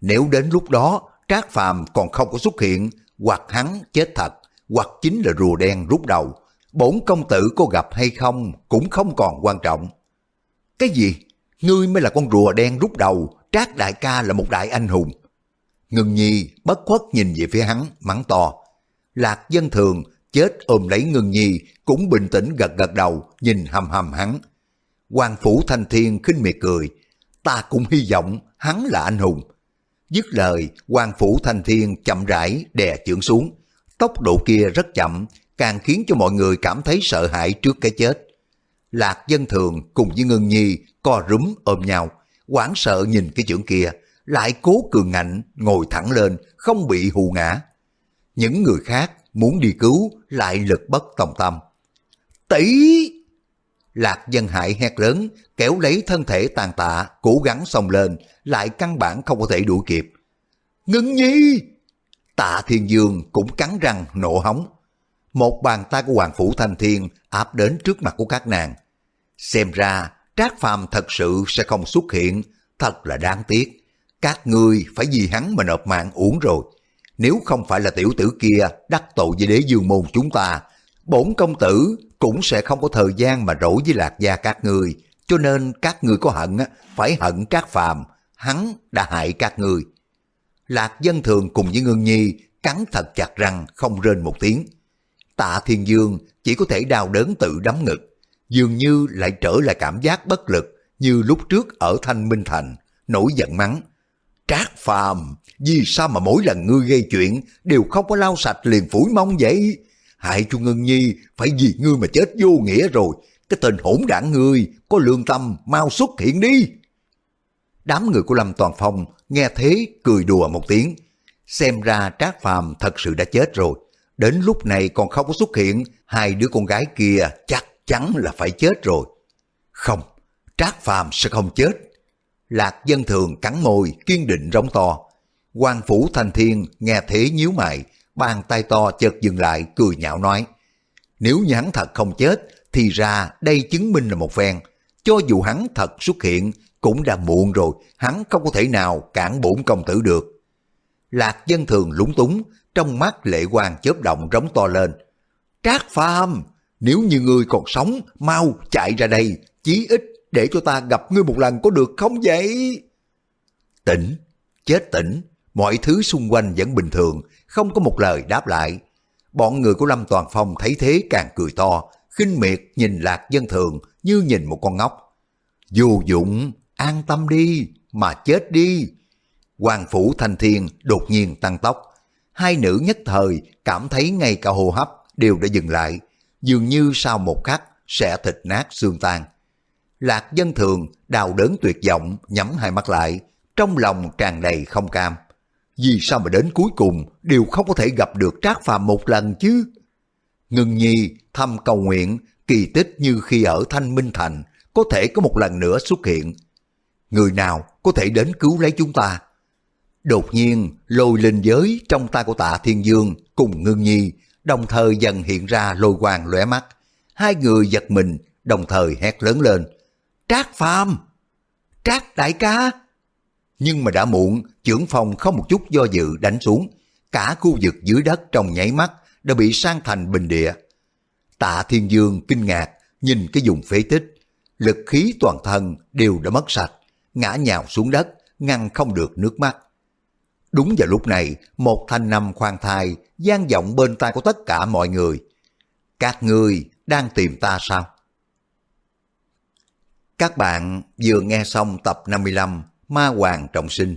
Nếu đến lúc đó Trác Phàm còn không có xuất hiện, hoặc hắn chết thật, hoặc chính là rùa đen rút đầu, bổn công tử có gặp hay không cũng không còn quan trọng. Cái gì? Ngươi mới là con rùa đen rút đầu, Trác đại ca là một đại anh hùng. Ngừng Nhi bất khuất nhìn về phía hắn, mắng to. Lạc dân thường chết ôm lấy ngừng Nhi cũng bình tĩnh gật gật đầu nhìn hầm hầm hắn. Hoàng Phủ Thanh Thiên khinh miệt cười. Ta cũng hy vọng hắn là anh hùng. Dứt lời, Hoàng Phủ Thanh Thiên chậm rãi đè chưởng xuống. Tốc độ kia rất chậm, càng khiến cho mọi người cảm thấy sợ hãi trước cái chết. Lạc dân thường cùng với Ngân Nhi co rúm ôm nhau, hoảng sợ nhìn cái chưởng kia, lại cố cường ngạnh ngồi thẳng lên, không bị hù ngã. Những người khác muốn đi cứu lại lực bất tòng tâm. Tỷ! Lạc dân hại hét lớn, kéo lấy thân thể tàn tạ, cố gắng xông lên, lại căn bản không có thể đuổi kịp. ngưng nhi! Tạ Thiên Dương cũng cắn răng nộ hóng. Một bàn tay của Hoàng Phủ Thanh Thiên áp đến trước mặt của các nàng. Xem ra, Trác Phàm thật sự sẽ không xuất hiện, thật là đáng tiếc. Các ngươi phải vì hắn mà nộp mạng uổng rồi. Nếu không phải là tiểu tử kia đắc tội với đế dương môn chúng ta, bổn công tử cũng sẽ không có thời gian mà rỗi với lạc gia các người, Cho nên các người có hận phải hận Trác Phàm, hắn đã hại các người. Lạc dân thường cùng với Ngân Nhi cắn thật chặt răng không rên một tiếng. Tạ Thiên Dương chỉ có thể đau đớn tự đấm ngực, dường như lại trở lại cảm giác bất lực như lúc trước ở Thanh Minh Thành, nổi giận mắng. Trác phàm, vì sao mà mỗi lần ngươi gây chuyện đều không có lau sạch liền phủi mông vậy? Hại Chu Ngân Nhi phải vì ngươi mà chết vô nghĩa rồi. Cái tên hỗn đảng ngươi có lương tâm mau xuất hiện đi. Đám người của Lâm Toàn Phong nghe thế cười đùa một tiếng. Xem ra Trác Phàm thật sự đã chết rồi. Đến lúc này còn không có xuất hiện, hai đứa con gái kia chắc chắn là phải chết rồi. Không, Trác Phàm sẽ không chết. Lạc dân thường cắn môi, kiên định rống to. quan phủ thành thiên nghe thế nhíu mày, bàn tay to chợt dừng lại, cười nhạo nói. Nếu như hắn thật không chết, thì ra đây chứng minh là một phen. Cho dù hắn thật xuất hiện, cũng đã muộn rồi, hắn không có thể nào cản bổn công tử được. Lạc dân thường lúng túng, trong mắt lệ quang chớp động rống to lên. Trác Phàm, nếu như ngươi còn sống, mau chạy ra đây, chí ít để cho ta gặp ngươi một lần có được không vậy? Tỉnh, chết tỉnh, mọi thứ xung quanh vẫn bình thường, không có một lời đáp lại. Bọn người của Lâm Toàn Phong thấy thế càng cười to, khinh miệt nhìn lạc dân thường như nhìn một con ngốc. Dù dụng, an tâm đi, mà chết đi. Hoàng phủ thanh thiên đột nhiên tăng tốc. Hai nữ nhất thời cảm thấy ngay cả hô hấp đều đã dừng lại, dường như sau một khắc sẽ thịt nát xương tan. Lạc dân thường đào đớn tuyệt vọng nhắm hai mắt lại, trong lòng tràn đầy không cam. Vì sao mà đến cuối cùng đều không có thể gặp được Trác Phàm một lần chứ? Ngưng Nhi thăm cầu nguyện kỳ tích như khi ở Thanh Minh Thành có thể có một lần nữa xuất hiện. Người nào có thể đến cứu lấy chúng ta? Đột nhiên lôi linh giới trong tay của tạ Thiên Dương cùng Ngưng Nhi đồng thời dần hiện ra lôi quang lóe mắt. Hai người giật mình đồng thời hét lớn lên. Trác Phàm Trác đại ca! Nhưng mà đã muộn, trưởng phòng không một chút do dự đánh xuống. Cả khu vực dưới đất trong nháy mắt đã bị sang thành bình địa. Tạ Thiên Dương kinh ngạc, nhìn cái vùng phế tích. Lực khí toàn thân đều đã mất sạch, ngã nhào xuống đất, ngăn không được nước mắt. Đúng vào lúc này, một thanh năm khoan thai gian vọng bên tai của tất cả mọi người. Các ngươi đang tìm ta sao? Các bạn vừa nghe xong tập 55 Ma Hoàng Trọng Sinh.